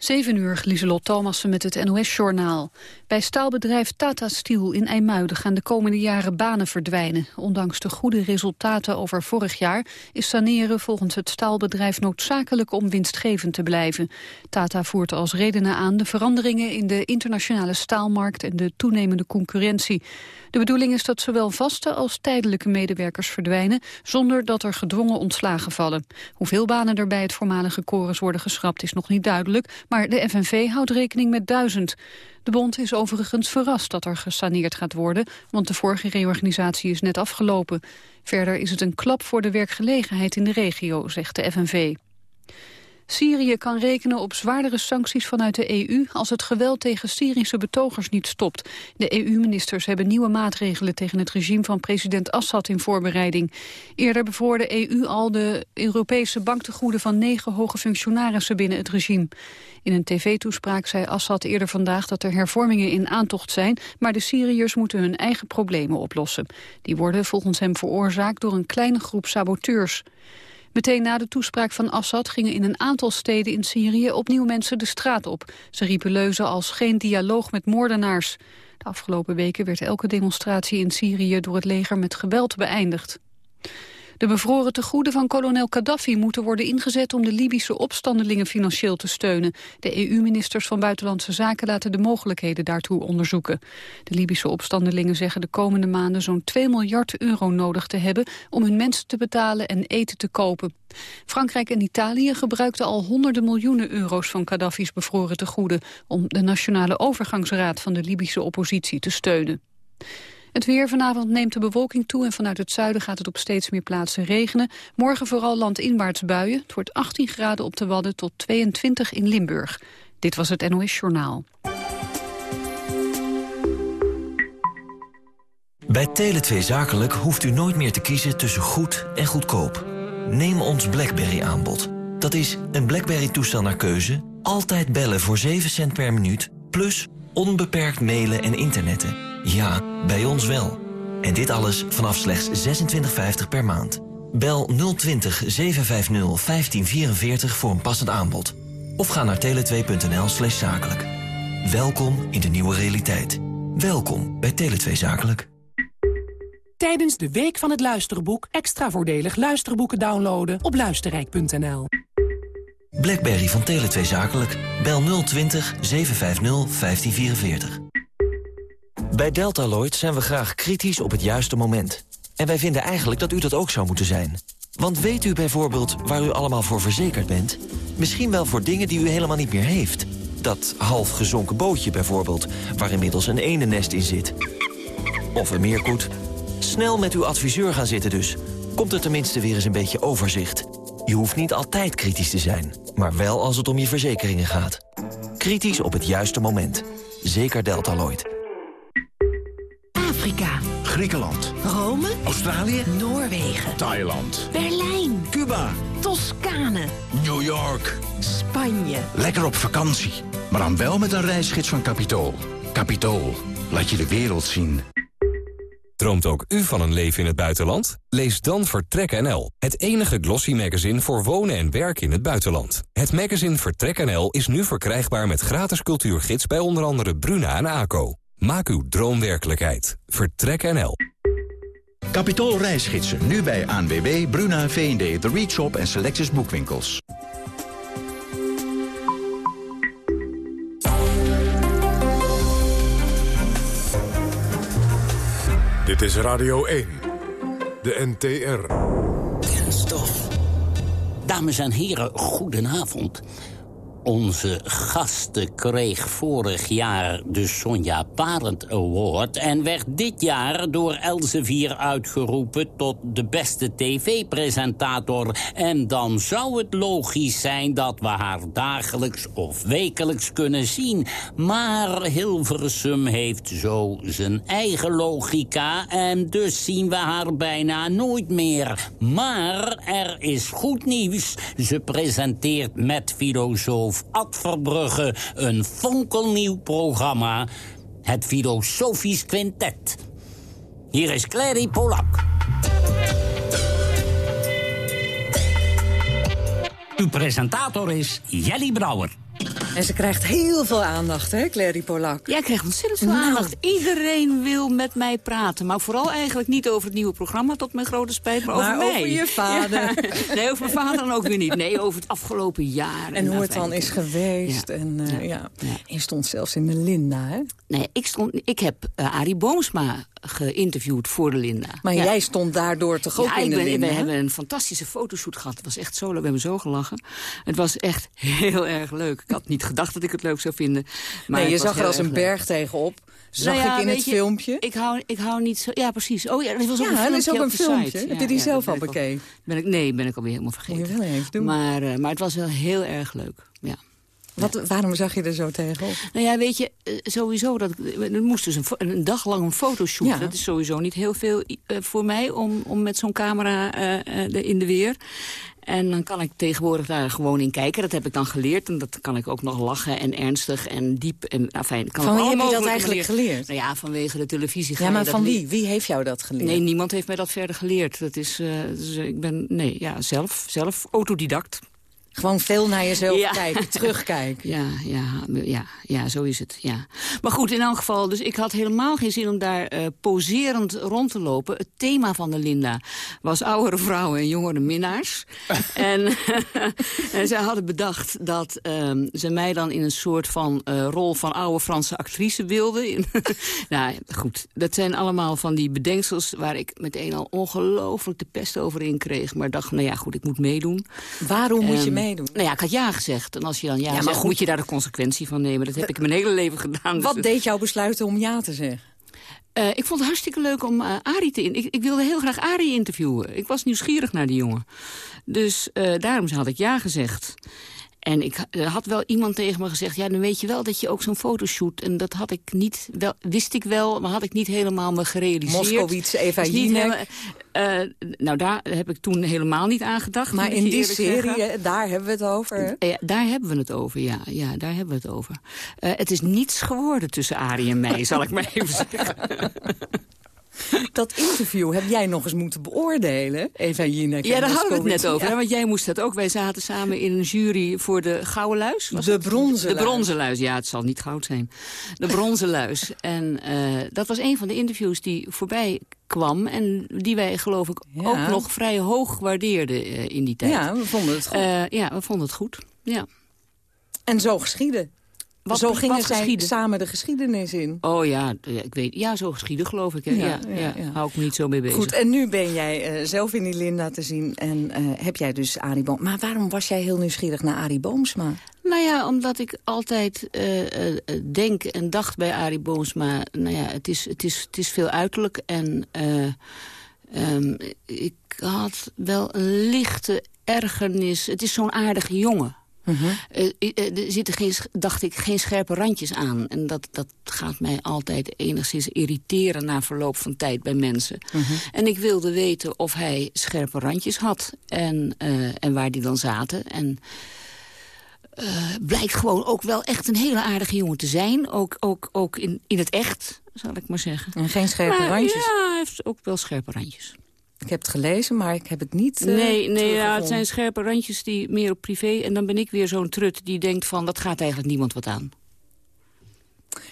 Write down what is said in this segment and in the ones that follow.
7 uur, Lieselot Thomassen met het NOS-journaal. Bij staalbedrijf Tata Steel in IJmuiden gaan de komende jaren banen verdwijnen. Ondanks de goede resultaten over vorig jaar... is saneren volgens het staalbedrijf noodzakelijk om winstgevend te blijven. Tata voert als redenen aan de veranderingen in de internationale staalmarkt... en de toenemende concurrentie. De bedoeling is dat zowel vaste als tijdelijke medewerkers verdwijnen... zonder dat er gedwongen ontslagen vallen. Hoeveel banen er bij het voormalige Chorus worden geschrapt is nog niet duidelijk... maar de FNV houdt rekening met duizend. De bond is overigens verrast dat er gesaneerd gaat worden... want de vorige reorganisatie is net afgelopen. Verder is het een klap voor de werkgelegenheid in de regio, zegt de FNV. Syrië kan rekenen op zwaardere sancties vanuit de EU als het geweld tegen Syrische betogers niet stopt. De EU-ministers hebben nieuwe maatregelen tegen het regime van president Assad in voorbereiding. Eerder bevroor de EU al de Europese banktegoeden van negen hoge functionarissen binnen het regime. In een tv-toespraak zei Assad eerder vandaag dat er hervormingen in aantocht zijn, maar de Syriërs moeten hun eigen problemen oplossen. Die worden volgens hem veroorzaakt door een kleine groep saboteurs. Meteen na de toespraak van Assad gingen in een aantal steden in Syrië opnieuw mensen de straat op. Ze riepen leuzen als geen dialoog met moordenaars. De afgelopen weken werd elke demonstratie in Syrië door het leger met geweld beëindigd. De bevroren tegoeden van kolonel Gaddafi moeten worden ingezet om de Libische opstandelingen financieel te steunen. De EU-ministers van Buitenlandse Zaken laten de mogelijkheden daartoe onderzoeken. De Libische opstandelingen zeggen de komende maanden zo'n 2 miljard euro nodig te hebben om hun mensen te betalen en eten te kopen. Frankrijk en Italië gebruikten al honderden miljoenen euro's van Gaddafi's bevroren tegoeden om de Nationale Overgangsraad van de Libische oppositie te steunen. Het weer vanavond neemt de bewolking toe en vanuit het zuiden gaat het op steeds meer plaatsen regenen. Morgen vooral landinwaarts buien. Het wordt 18 graden op de Wadden tot 22 in Limburg. Dit was het NOS Journaal. Bij Tele2 Zakelijk hoeft u nooit meer te kiezen tussen goed en goedkoop. Neem ons BlackBerry aanbod. Dat is een BlackBerry-toestel naar keuze, altijd bellen voor 7 cent per minuut... plus onbeperkt mailen en internetten. Ja, bij ons wel. En dit alles vanaf slechts 26,50 per maand. Bel 020 750 1544 voor een passend aanbod. Of ga naar tele2.nl slash zakelijk. Welkom in de nieuwe realiteit. Welkom bij Tele2 Zakelijk. Tijdens de Week van het Luisterboek extra voordelig luisterboeken downloaden op luisterrijk.nl. Blackberry van Tele2 Zakelijk. Bel 020 750 1544. Bij Deltaloid zijn we graag kritisch op het juiste moment. En wij vinden eigenlijk dat u dat ook zou moeten zijn. Want weet u bijvoorbeeld waar u allemaal voor verzekerd bent? Misschien wel voor dingen die u helemaal niet meer heeft. Dat half gezonken bootje bijvoorbeeld, waar inmiddels een enennest in zit. Of een meerkoet. Snel met uw adviseur gaan zitten dus. Komt er tenminste weer eens een beetje overzicht. Je hoeft niet altijd kritisch te zijn, maar wel als het om je verzekeringen gaat. Kritisch op het juiste moment. Zeker Deltaloid. Afrika. Griekenland. Rome. Australië. Noorwegen. Thailand. Berlijn. Cuba. Toscane. New York. Spanje. Lekker op vakantie. Maar dan wel met een reisgids van Capitool. Capitool. Laat je de wereld zien. Droomt ook u van een leven in het buitenland? Lees dan Vertrek NL, het enige glossy magazine voor wonen en werken in het buitenland. Het magazine Vertrek NL is nu verkrijgbaar met gratis cultuurgids bij onder andere Bruna en ACO. Maak uw droom werkelijkheid. Vertrek NL. Capitool reisgidsen. Nu bij ANWB, Bruna, V&D, The Reach Shop en Selectus Boekwinkels. Dit is Radio 1. De NTR. Kenstof. Dames en heren, goedenavond. Onze gasten kreeg vorig jaar de Sonja Parent Award... en werd dit jaar door Elsevier uitgeroepen tot de beste tv-presentator. En dan zou het logisch zijn dat we haar dagelijks of wekelijks kunnen zien. Maar Hilversum heeft zo zijn eigen logica... en dus zien we haar bijna nooit meer. Maar er is goed nieuws. Ze presenteert met filosoof geloof Ad Verbrugge een fonkelnieuw programma. Het Filosofisch Quintet. Hier is Clary Polak. Uw presentator is Jelly Brouwer. En ze krijgt heel veel aandacht, hè, Clary Polak? Ja, ik krijg ontzettend veel Nou. aandacht. Iedereen wil met mij praten. Maar vooral eigenlijk niet over het nieuwe programma, tot mijn grote spijt, maar, Maar over mij. over je vader. Ja. Nee, over mijn vader dan ook weer niet. Nee, over het afgelopen jaar. En hoe het dan is geweest. Ja. En, eh, Ja. En je stond zelfs in de Linda, hè? Nee, ik, stond, ik heb eh Arie Boomsma geïnterviewd voor de Linda. Maar Ja. jij stond daardoor toch ook ja, in de ben, Linda? we hebben een fantastische fotoshoot gehad. Het was echt zo leuk. We hebben zo gelachen. Het was echt heel erg leuk. Ik had niet gedacht dat ik het leuk zou vinden. Maar nee, je zag er als een berg tegenop. Zag Nou ja, ik in het je, filmpje. Ik hou, ik hou niet zo... Ja, precies. Oh ja, dat was ook Ja, een filmpje is ook een filmpje. Heb je die zelf al bekeken? Ben ik, nee, ben ik alweer helemaal vergeten. Moet je wel even doen. Maar, eh, maar het was wel heel erg leuk. Ja. Wat, waarom zag je er zo tegenop? Nou ja, weet je, eh, sowieso, dat, er moest dus een, een dag lang een fotoshoot. Ja. Dat is sowieso niet heel veel eh, voor mij om, om met zo'n camera eh, eh, in de weer. En dan kan ik tegenwoordig daar gewoon in kijken. Dat heb ik dan geleerd. En dat kan ik ook nog lachen en ernstig en diep. En, enfin, kan Van wie heb je dat eigenlijk geleerd? Nou ja, vanwege de televisie. Ja, maar van wie? Wie heeft jou dat geleerd? Nee, niemand heeft mij dat verder geleerd. Dat is, eh, dus ik ben, nee, ja, zelf, zelf autodidact. Gewoon veel naar jezelf Ja. kijken, terugkijken. Ja, ja, ja, ja, zo is het. Ja. Maar goed, in elk geval, dus ik had helemaal geen zin om daar eh, poserend rond te lopen. Het thema van de Linda was oudere vrouwen en jongere minnaars. en, en zij hadden bedacht dat ehm, ze mij dan in een soort van eh, rol van oude Franse actrice wilden. nou goed, dat zijn allemaal van die bedenksels waar ik meteen al ongelooflijk de pest over in kreeg. Maar dacht, nou ja, goed, ik moet meedoen. Waarom moet je Ehm, meedoen? Nou ja, ik had ja gezegd. En als je dan ja, maar zegt, goed. moet je daar de consequentie van nemen. Dat heb ik mijn hele leven gedaan. Dus Wat dat- deed jou besluiten om ja te zeggen? Eh, ik vond het hartstikke leuk om eh Arie te... In ik, ik wilde heel graag Arie interviewen. Ik was nieuwsgierig naar die jongen. Dus eh, daarom had ik ja gezegd. En ik had wel iemand tegen me gezegd... ja, dan weet je wel dat je ook zo'n fotoshoot... en dat had ik niet, wel, wist ik wel, maar had ik niet helemaal me gerealiseerd. Moskowitz, Eva Jinek. helemaal- eh, nou, daar heb ik toen helemaal niet aan gedacht. Maar in die serie, zeggen. hè, daar hebben we het over. Eh, daar hebben we het over, ja. ja daar hebben we het over. Eh, het is niets geworden tussen Arie en mij, zal ik maar even zeggen. Dat interview heb jij nog eens moeten beoordelen, Eva Jinek. Ja, daar hadden we het net over. Ja. Hè? Want jij moest dat ook. Wij zaten samen in een jury voor de Gouden Luis. De bronzen De bronzen luis. Ja, het zal niet goud zijn. De bronzen luis. En eh, dat was een van de interviews die voorbij kwam. En die wij, geloof ik, Ja. ook nog vrij hoog waardeerden eh, in die tijd. Ja, we vonden het goed. Eh, ja, we vonden het goed. Ja. en zo geschieden. Wat- zo gingen wat zij geschieden? samen de geschiedenis in. Oh ja, ik weet. Ja, zo geschieden geloof ik. Hè? Ja, Ja, ja, ja, ja. Hou ik me niet zo mee bezig. Goed, en nu ben jij eh, zelf in die Linda te zien en eh, heb jij dus Arie Boom. Maar waarom was jij heel nieuwsgierig naar Arie Boomsma? Nou ja, omdat ik altijd eh, denk en dacht bij Arie Boomsma... nou ja, het is, het is, het is veel uiterlijk en eh, ehm, ik had wel een lichte ergernis. Het is zo'n aardige jongen. Eh, eh, er zitten, geen, dacht ik, geen scherpe randjes aan. En dat, dat gaat mij altijd enigszins irriteren na verloop van tijd bij mensen. En ik wilde weten of hij scherpe randjes had en, eh, en waar die dan zaten. En eh, blijkt gewoon ook wel echt een hele aardige jongen te zijn. Ook, ook, ook in, in het echt, zal ik maar zeggen. En geen scherpe Maar randjes. Ja, hij heeft ook wel scherpe randjes. Ik heb het gelezen, maar ik heb het niet eh, nee, nee ja, het zijn scherpe randjes die meer op privé... en dan ben ik weer zo'n trut die denkt van... dat gaat eigenlijk niemand wat aan.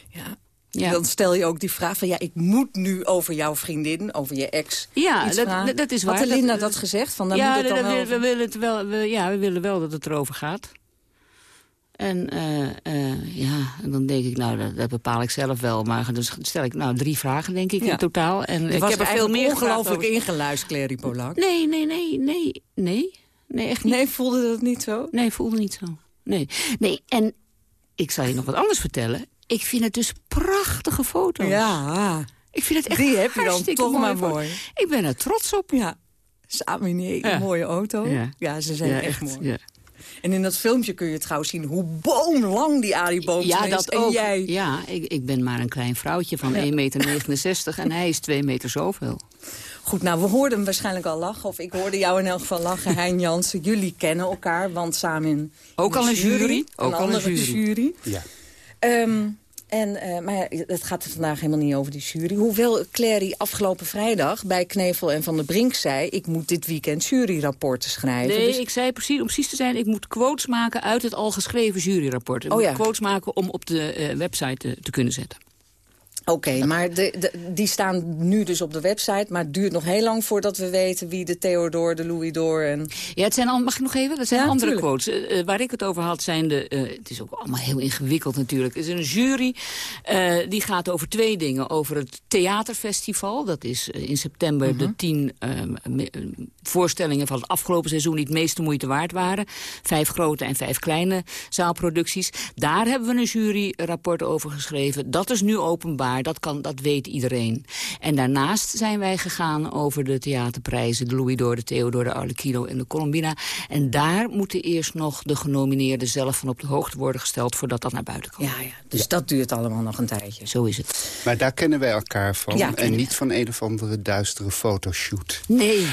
Ja. Ja. Dan stel je ook die vraag van... ja, ik moet nu over jouw vriendin, over je ex Ja, dat- is waar. Had Linda Dat- dat, gezegd? Van, dan ja, moet het dan dat- we, we willen het wel, we, ja, we willen wel dat het erover gaat. En eh, eh, ja, en dan denk ik, nou, dat, dat bepaal ik zelf wel. Maar dan stel ik nou drie vragen, denk ik, Ja. in totaal. En Je ik was heb er veel meer ongelooflijk ingeluisterd, Clary Polak. Nee, nee, nee, nee, nee. Nee, echt niet. Nee, voelde dat niet zo? Nee, voelde niet zo. Nee. nee, en ik zal je nog wat anders vertellen. Ik vind het dus prachtige foto's. Ja, Ik vind het echt die heb je dan hartstikke toch mooie maar foto's. mooi. Ik ben er trots op. Ja, samen in Ja. mooie auto. Ja, Ja. ze zijn Ja, echt, mooi. En in dat filmpje kun je trouwens zien hoe boomlang die Arie Boom ja is. dat en ook. jij. Ja, ik, ik ben maar een klein vrouwtje van 1,69 meter en hij is 2 meter zoveel. Goed, nou, we hoorden hem waarschijnlijk al lachen. Of ik hoorde jou in elk geval lachen, Hein Jansen. Jullie kennen elkaar, want samen in Ook in al de een jury. Ook een al een jury. Ja. Ehm, En, eh, maar het gaat er vandaag helemaal niet over die jury. Hoewel Clary afgelopen vrijdag bij Knevel en Van der Brink zei... ik moet dit weekend juryrapporten schrijven. Nee, Dus- ik zei precies, om precies te zijn... ik moet quotes maken uit het al geschreven juryrapport. Ik Oh ja. quotes maken om op de eh, website te, te kunnen zetten. Oké, maar de, de- die staan nu dus op de website... maar het duurt nog heel lang voordat we weten wie de Theodor, de Louis Door... en Ja, het zijn al, mag ik nog even? Dat zijn Ja, andere tuurlijk. quotes. Eh, eh, waar ik het over had zijn de... eh, het is ook allemaal heel ingewikkeld natuurlijk. Het is een jury die gaat over twee dingen. Over het theaterfestival. Dat is in september Mhm. de tien eh, me- eh, voorstellingen van het afgelopen seizoen... die het meeste moeite waard waren. Vijf grote en vijf kleine zaalproducties. Daar hebben we een juryrapport over geschreven. Dat is nu openbaar. Dat, kan, dat weet iedereen. En daarnaast zijn wij gegaan over de theaterprijzen. De Louis d'Or, de Theodor, de Arlecchino en de Colombina. En daar moeten eerst nog de genomineerden zelf van op de hoogte worden gesteld... voordat dat naar buiten komt. Ja, ja. Dus dat duurt allemaal nog een tijdje. Zo is het. Maar daar kennen wij elkaar van. Ja, en niet van een of andere duistere fotoshoot. Nee.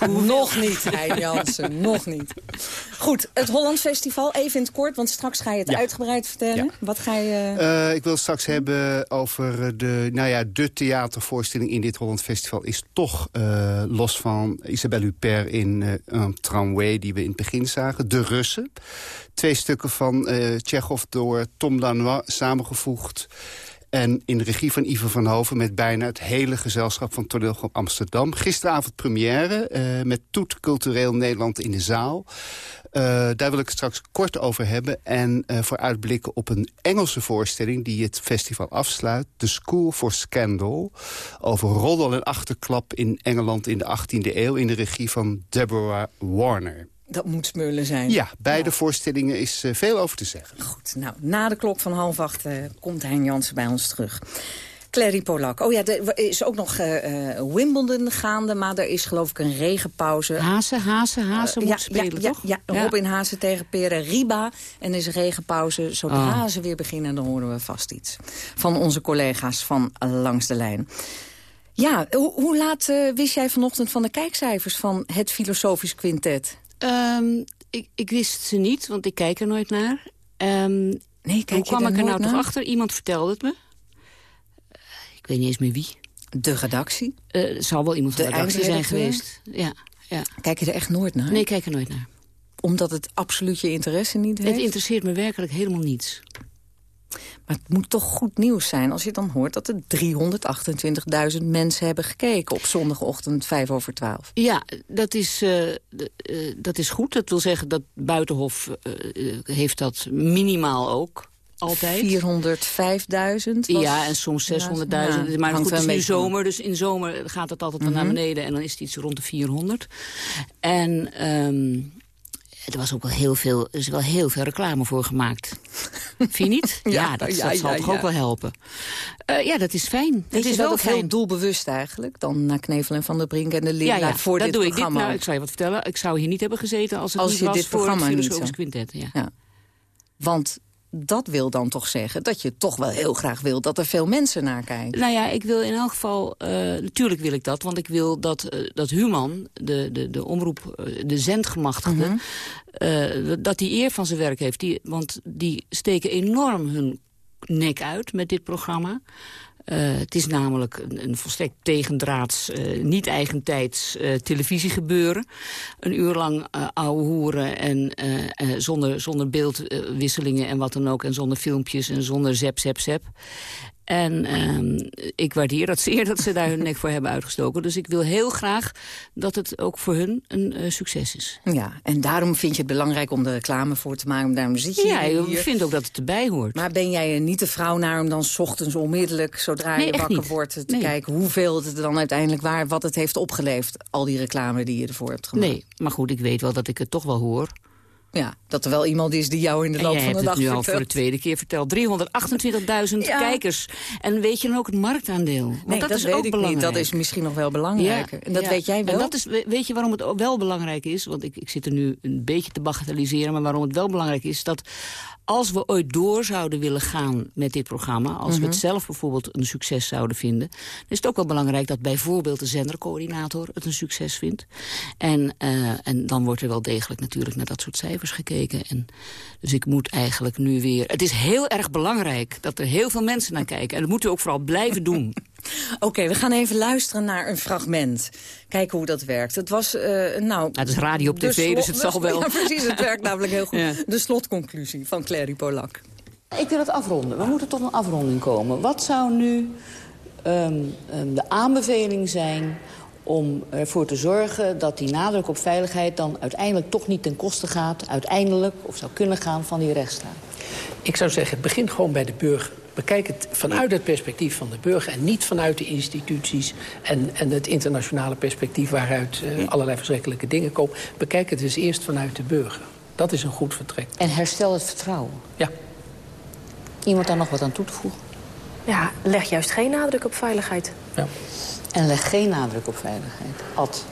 nog niet, Hein Jansen, nog niet. Goed, het Holland Festival, even in het kort... want straks ga je het Ja. uitgebreid vertellen. Ja. Wat ga je... Eh, ik wil het straks hebben over de, nou ja, de theatervoorstelling in dit Holland Festival. Is toch eh, los van Isabelle Huppert in eh een tramway die we in het begin zagen. De Russen. Twee stukken van eh Tsjechov door Tom Lanois samengevoegd. En in de regie van Ivo van Hoven met bijna het hele gezelschap van Toneelgroep Amsterdam. Gisteravond première eh, met Toet Cultureel Nederland in de zaal. Eh, daar wil ik het straks kort over hebben. En eh vooruitblikken op een Engelse voorstelling die het festival afsluit. The School for Scandal. Over roddel en achterklap in Engeland in de 18e eeuw. In de regie van Deborah Warner. Dat moet smullen zijn. Ja, beide voorstellingen is eh, veel over te zeggen. Goed, nou, na de klok van half acht eh, komt Hein Jansen bij ons terug. Clary Polak. Oh ja, er is ook nog eh, eh, Wimbledon gaande, maar er is geloof ik een regenpauze. Hazen, Hazen, Hazen moet ja, spelen, ja, toch? Ja, ja, Robin Hazen tegen Pere Riba. En er is regenpauze. Zodra Oh. ze weer beginnen, dan horen we vast iets. Van onze collega's van Langs de Lijn. Ja, hoe, hoe laat wist jij vanochtend van de kijkcijfers van het Filosofisch Quintet? Ehm, ik, ik wist ze niet, want ik kijk er nooit naar. Ehm, Nee, kijk hoe kwam er ik er nou toch achter? Iemand vertelde het me. Eh, Ik weet niet eens meer wie. De redactie. Eh, het zal wel iemand van De de redactie zijn geweest. Ja, ja. Kijk je er echt nooit naar? Nee, ik kijk er nooit naar. Omdat het absoluut je interesse niet heeft? Het interesseert me werkelijk helemaal niets. Maar het moet toch goed nieuws zijn als je dan hoort dat er 328.000 mensen hebben gekeken op zondagochtend 5 over 12. Ja, dat is, eh, eh, dat is goed. Dat wil zeggen dat Buitenhof eh, heeft dat minimaal ook. Altijd. 405.000. was- Ja, en soms 600.000. Ja, maar goed, het is nu van. zomer. Dus in zomer gaat het altijd wel Mhm. naar beneden. En dan is het iets rond de 400. En ehm, er was ook wel heel veel, er is wel heel veel reclame voor gemaakt. Vind je niet? Ja, Ja, dat, ja, dat zal ja, toch ook wel helpen. Eh, ja, dat is fijn. Het is wel ook heel doelbewust eigenlijk? Dan naar Knevel en Van der Brink en de ja, voor dat dit doe ik. Dit, programma. nou, ik zal je wat vertellen. Ik zou hier niet hebben gezeten als het Als niet je was dit voor het programma niet Filosofisch zou- Quintet. Ja. Want dat wil dan toch zeggen dat je toch wel heel graag wil dat er veel mensen naar kijken. Nou ja, ik wil in elk geval... eh, natuurlijk wil ik dat, want ik wil dat, eh, dat Human, de, de, de omroep, eh, de zendgemachtigde... Mhm. dat die eer van zijn werk heeft. Die, want die steken enorm hun nek uit met dit programma. Eh, het is namelijk een, een volstrekt tegendraads, eh, niet-eigentijds eh, televisiegebeuren. Een uur lang ouwe hoeren en zonder, zonder beeldwisselingen en wat dan ook. En zonder filmpjes en zonder zep, zep, zep. En ehm, ik waardeer dat zeer dat ze daar hun nek voor hebben uitgestoken. Dus ik wil heel graag dat het ook voor hun een eh, succes is. Ja, en daarom vind je het belangrijk om de reclame voor te maken. Daarom zit je Ja, hier. ik vind ook dat het erbij hoort. Maar ben jij er niet de vrouw naar om dan 's ochtends onmiddellijk, zodra Nee, je wakker niet. wordt, te Nee. kijken hoeveel het er dan uiteindelijk waar, wat het heeft opgeleverd, al die reclame die je ervoor hebt gemaakt? Nee, maar goed, ik weet wel dat ik het toch wel hoor. Ja, dat er wel iemand is die jou in de loop van de dag het nu al voor de vertelt. tweede keer verteld. 328.000 Ja. kijkers. En weet je dan ook het marktaandeel? Want Nee, dat, is weet ook ik belangrijk. niet. Dat is misschien nog wel belangrijker. en dat ja. weet jij wel? En dat is, we- weet je waarom het ook wel belangrijk is? Want ik, ik zit er nu een beetje te bagatelliseren. Maar waarom het wel belangrijk is dat als we ooit door zouden willen gaan met dit programma... als we Mhm. het zelf bijvoorbeeld een succes zouden vinden... dan is het ook wel belangrijk dat bijvoorbeeld de zendercoördinator het een succes vindt. En, eh, en dan wordt er wel degelijk natuurlijk naar dat soort cijfers Cijfers gekeken. En, dus ik moet eigenlijk nu weer... Het is heel erg belangrijk dat er heel veel mensen naar kijken. En dat moeten we ook vooral blijven doen. Oké, we gaan even luisteren naar een fragment. Kijken hoe dat werkt. Het was, uh, nou... nou... Het is radio op tv, dus het zal wel. Ja, precies, het werkt namelijk heel goed. De slotconclusie van Clary Polak. Ik wil het afronden. We moeten tot een afronding komen. Wat zou nu um, um, de aanbeveling zijn om ervoor te zorgen dat die nadruk op veiligheid... dan uiteindelijk toch niet ten koste gaat, uiteindelijk, of zou kunnen gaan, van die rechtsstaat? Ik zou zeggen, begin gewoon bij de burger. Bekijk het vanuit het perspectief van de burger... en niet vanuit de instituties en, en het internationale perspectief... waaruit uh, allerlei verschrikkelijke dingen komen. Bekijk het dus eerst vanuit de burger. Dat is een goed vertrek. En herstel het vertrouwen? Ja. Iemand daar nog wat aan toe te voegen? Ja, leg juist geen nadruk op veiligheid. Ja. En leg geen nadruk op veiligheid. Ad.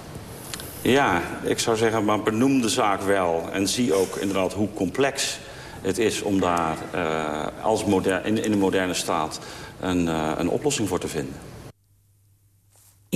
Ja, ik zou zeggen, maar benoem de zaak wel. En zie ook inderdaad hoe complex het is om daar uh, als in, in een moderne staat een, uh, een oplossing voor te vinden.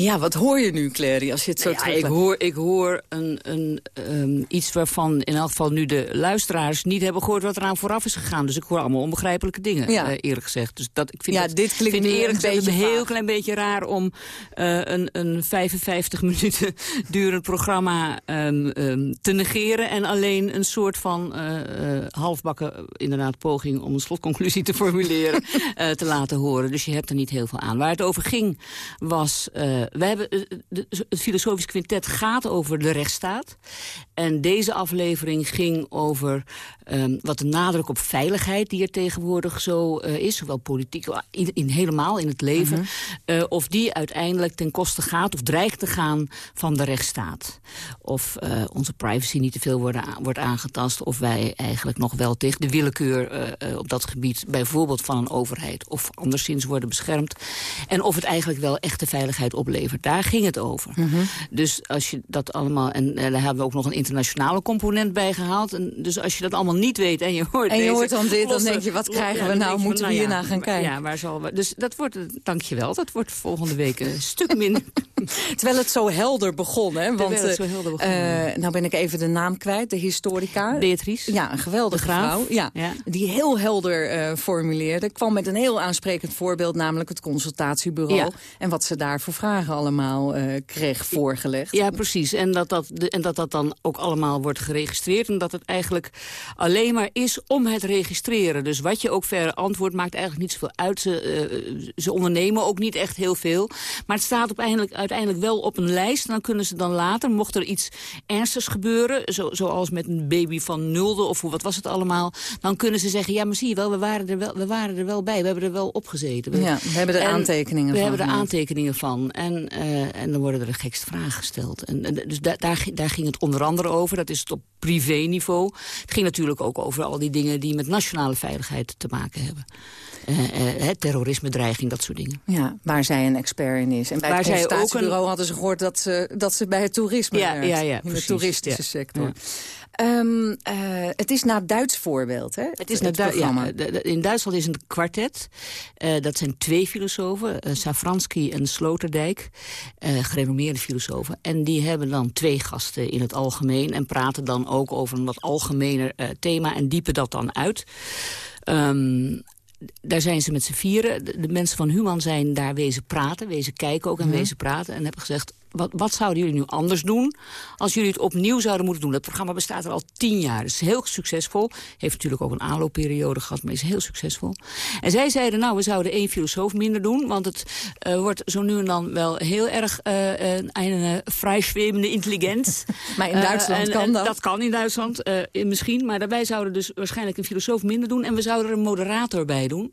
Ja, wat hoor je nu, Clary, als je het zo ja, ik hoor, ik hoor een, een, um, iets waarvan in elk geval nu de luisteraars niet hebben gehoord wat eraan vooraf is gegaan. Dus ik hoor allemaal onbegrijpelijke dingen, ja. uh, eerlijk gezegd. Dus dat, ik vind ja, dat, dit klinkt vind eerlijk een, gezegd een heel klein beetje raar om uh, een, een 55 minuten durend programma um, um, te negeren. En alleen een soort van uh, halfbakken inderdaad poging om een slotconclusie te formuleren te laten horen. Dus je hebt er niet heel veel aan. Waar het over ging was we hebben, het filosofisch quintet gaat over de rechtsstaat. En deze aflevering ging over um, wat de nadruk op veiligheid... die er tegenwoordig zo uh, is, zowel politiek, in, in, helemaal in het leven... -hmm. uh, of die uiteindelijk ten koste gaat of dreigt te gaan van de rechtsstaat. Of uh, onze privacy niet te veel worden, wordt aangetast... of wij eigenlijk nog wel tegen de willekeur op dat gebied... bijvoorbeeld van een overheid of anderszins worden beschermd. En of het eigenlijk wel echte veiligheid oplevert. Daar ging het over. -hmm. Dus als je dat allemaal... en daar hebben we ook nog een internationale component bij gehaald. En dus als je dat allemaal niet weet en je hoort En je deze hoort dan dit, dan denk je, wat krijgen ja, we nou? van, Moeten we nou ja, gaan kijken? Ja, waar zal we, dus dat wordt, dankjewel, dat wordt volgende week een stuk minder. Terwijl het zo helder begon, hè? Want, het zo helder begon. Uh, nou ben ik even de naam kwijt, de historica. Beatrice. Ja, een geweldige vrouw. Ja, ja, Die heel helder uh, formuleerde. kwam met een heel aansprekend voorbeeld, namelijk het consultatiebureau. En wat ze daar voor vragen allemaal uh, kreeg voorgelegd. Ja, precies. En dat dat, en dat dat dan ook allemaal wordt geregistreerd. En dat het eigenlijk alleen maar is om het registreren. Dus wat je ook verder antwoordt, maakt eigenlijk niet zoveel uit. Ze, uh, ze ondernemen ook niet echt heel veel. Maar het staat op eindelijk, uiteindelijk wel op een lijst. En dan kunnen ze dan later, mocht er iets ernstigs gebeuren... Zo, zoals met een baby van nulde of wat was het allemaal... dan kunnen ze zeggen, ja, maar zie je wel, we waren er wel, we waren er wel bij. We hebben er wel op gezeten. We, ja, we hebben er en aantekeningen we van. We hebben er aantekeningen van. En, uh, en dan worden er de gekste vragen gesteld. En, en dus da daar, daar ging het onder andere over. Dat is het op privé-niveau. Het ging natuurlijk ook over al die dingen die met nationale veiligheid te maken hebben. Uh, uh, terrorisme, dreiging, dat soort dingen. Ja, waar zij een expert in is. En bij waar het consultatiebureau een... hadden ze gehoord dat ze, dat ze bij het toerisme ja, werkt. Ja, ja, in precies, de toeristische ja. sector. Um, uh, het is naar Duits voorbeeld, hè? Het is het programma. Ja, in Duitsland is een kwartet. Uh, dat zijn twee filosofen, uh, Safransky en Sloterdijk. gerenommeerde filosofen. En die hebben dan twee gasten in het algemeen... en praten dan ook over een wat algemener thema... en diepen dat dan uit. Um, daar zijn ze met z'n vieren. De, de, mensen van Human zijn daar wezen praten, wezen kijken ook en mm -hmm. wezen praten. En hebben gezegd, wat, wat zouden jullie nu anders doen als jullie het opnieuw zouden moeten doen? Dat programma bestaat er al tien jaar. Het is heel succesvol. Heeft natuurlijk ook een aanloopperiode gehad, maar is heel succesvol. En zij zeiden, nou, we zouden één filosoof minder doen. Want het uh, wordt zo nu en dan wel heel erg uh, een, een vrijzwemende intelligentie. maar in Duitsland uh, kan en, dat? Dat kan in Duitsland, misschien. Maar wij zouden dus waarschijnlijk een filosoof minder doen. En we zouden er een moderator bij doen.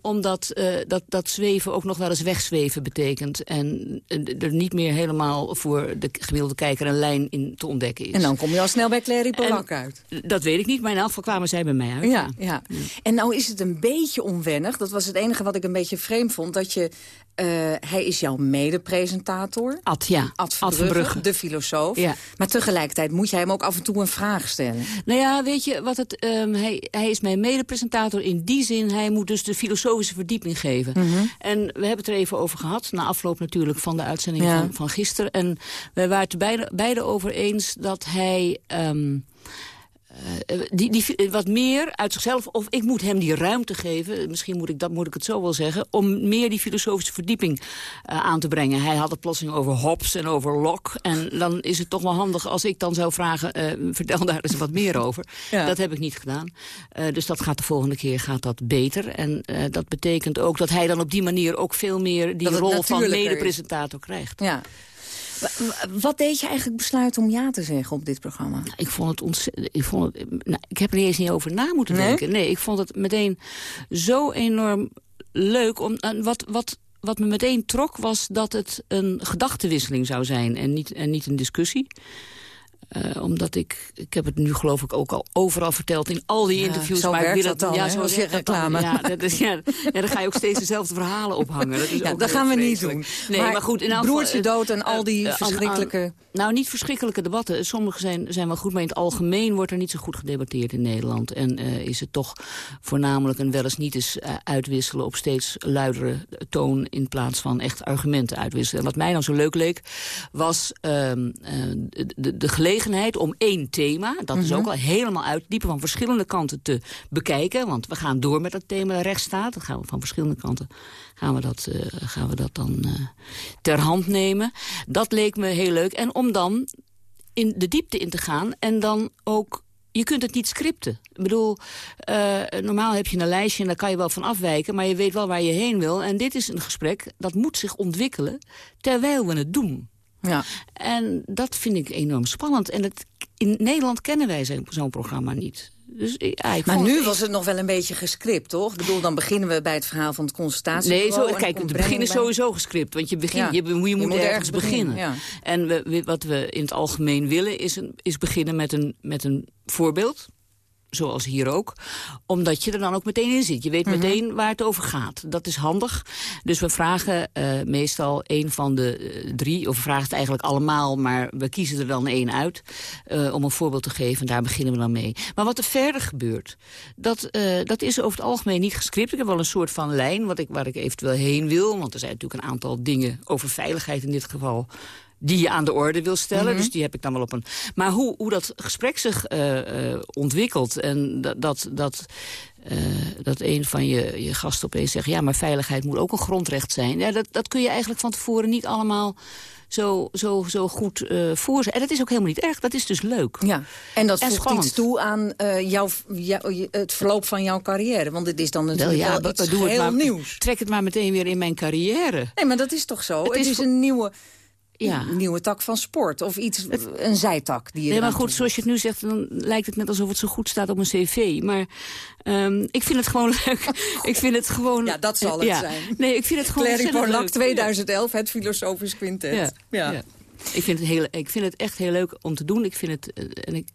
omdat dat, dat zweven ook nog wel eens wegzweven betekent. En er niet meer helemaal voor de gemiddelde kijker een lijn in te ontdekken is. En dan kom je al snel bij Clary Polak uit. Dat weet ik niet, maar in elk geval kwamen zij bij mij uit. Ja, ja. ja. En nou is het een beetje onwennig. Dat was het enige wat ik een beetje vreemd vond. Dat je, uh, hij is jouw mede-presentator. Ad, ja. Ad Verbrugge, Ad Verbrugge. de filosoof. Ja. Maar tegelijkertijd moet jij hem ook af en toe een vraag stellen. Nou ja, weet je, wat het, um, hij, hij is mijn mede-presentator in die zin. Hij moet dus de filosofische verdieping geven. Mm -hmm. En we hebben het er even over gehad. Na afloop natuurlijk van de uitzending ja. van, van gisteren. En wij waren het beide, beide over eens dat hij... Um, uh, die, die, wat meer uit zichzelf, of ik moet hem die ruimte geven... misschien moet ik, dat, moet ik het zo wel zeggen... om meer die filosofische verdieping uh, aan te brengen. Hij had het plotseling over Hobbes en over Locke. En dan is het toch wel handig als ik dan zou vragen... Uh, vertel daar eens wat meer over. Ja. Dat heb ik niet gedaan. dus dat gaat de volgende keer gaat dat beter. En dat betekent ook dat hij dan op die manier... ook veel meer die rol van mede-presentator krijgt. Ja. Wat deed je eigenlijk besluiten om ja te zeggen op dit programma? Nou, ik vond het ontzettend... Ik, vond het, nou, ik heb er niet eens niet over na moeten denken. Nee, ik vond het meteen zo enorm leuk. Om, wat, wat, wat me meteen trok was dat het een gedachtenwisseling zou zijn... en niet, en niet een discussie. Uh, omdat ik, ik heb het nu geloof ik ook al overal verteld in al die interviews. Zo maar ik wil het dan, ja, zoals je reclame. Ja, dat is, ja, ja, dan ga je ook steeds dezelfde verhalen ophangen. Dat, is ja, dat gaan we niet doen. Nee, maar, maar goed, in broertje dood en al die uh, verschrikkelijke... nou, niet verschrikkelijke debatten. Sommige zijn, zijn wel goed, maar in het algemeen wordt er niet zo goed gedebatteerd in Nederland. En uh, is het toch voornamelijk een wel eens niet eens uitwisselen op steeds luidere toon in plaats van echt argumenten uitwisselen. En wat mij dan zo leuk leek, was ehm, de, de, de gelegenheid om één thema, dat is mhm. ook al helemaal uitdiepen... van verschillende kanten te bekijken. Want we gaan door met dat thema rechtsstaat. Dan gaan we van verschillende kanten gaan we dat, uh, gaan we dat dan uh, ter hand nemen. Dat leek me heel leuk. En om dan in de diepte in te gaan en dan ook je kunt het niet scripten. Ik bedoel, uh, normaal heb je een lijstje en daar kan je wel van afwijken... maar je weet wel waar je heen wil. En dit is een gesprek dat moet zich ontwikkelen terwijl we het doen. Ja. En dat vind ik enorm spannend. En het, in Nederland kennen wij zo'n programma niet. Dus, ja, maar nu was het nog wel een beetje gescript, toch? Ik bedoel, dan beginnen we bij het verhaal van het consultatiebureau. Nee, zo, kijk, het begin is sowieso gescript. Want je, je, je, moet, moet ergens beginnen. beginnen. En we, wat we in het algemeen willen, is, een, is beginnen met een, met een voorbeeld zoals hier ook. Omdat je er dan ook meteen in zit. Je weet mhm. meteen waar het over gaat. Dat is handig. Dus we vragen uh, meestal een van de uh, drie... of we vragen het eigenlijk allemaal, maar we kiezen er dan één uit... Uh, om een voorbeeld te geven, en daar beginnen we dan mee. Maar wat er verder gebeurt, dat, dat is over het algemeen niet gescript. Ik heb wel een soort van lijn wat ik, waar ik eventueel heen wil. Want er zijn natuurlijk een aantal dingen over veiligheid in dit geval die je aan de orde wil stellen. Mhm. Dus die heb ik dan wel op een... Maar hoe, hoe dat gesprek zich uh, uh, ontwikkelt... en dat, dat, dat, uh, dat een van je, je gasten opeens zegt... ja, maar veiligheid moet ook een grondrecht zijn. Ja, dat, dat kun je eigenlijk van tevoren niet allemaal zo, zo, zo goed uh, voorzetten. En dat is ook helemaal niet erg, dat is dus leuk. Ja. En dat en voegt spannend. iets toe aan uh, jouw, jou, het verloop van jouw carrière. Want het is dan natuurlijk wel, ja, wel iets heel maar, nieuws. Trek het maar meteen weer in mijn carrière. Nee, maar dat is toch zo? Het, het is, is een nieuwe ja. een nieuwe tak van sport. Of iets, een zijtak. Die je nee, maar goed, zoals je het nu zegt, dan lijkt het net alsof het zo goed staat op een cv. Maar um, ik vind het gewoon leuk. ik vind het gewoon... Ja, dat zal het ja. zijn. Nee, ik vind het gewoon Clary Polak 2011, het filosofisch quintet. ja. ja. Ik vind, het heel, ik vind het echt heel leuk om te doen. Ik vind het, uh, en ik,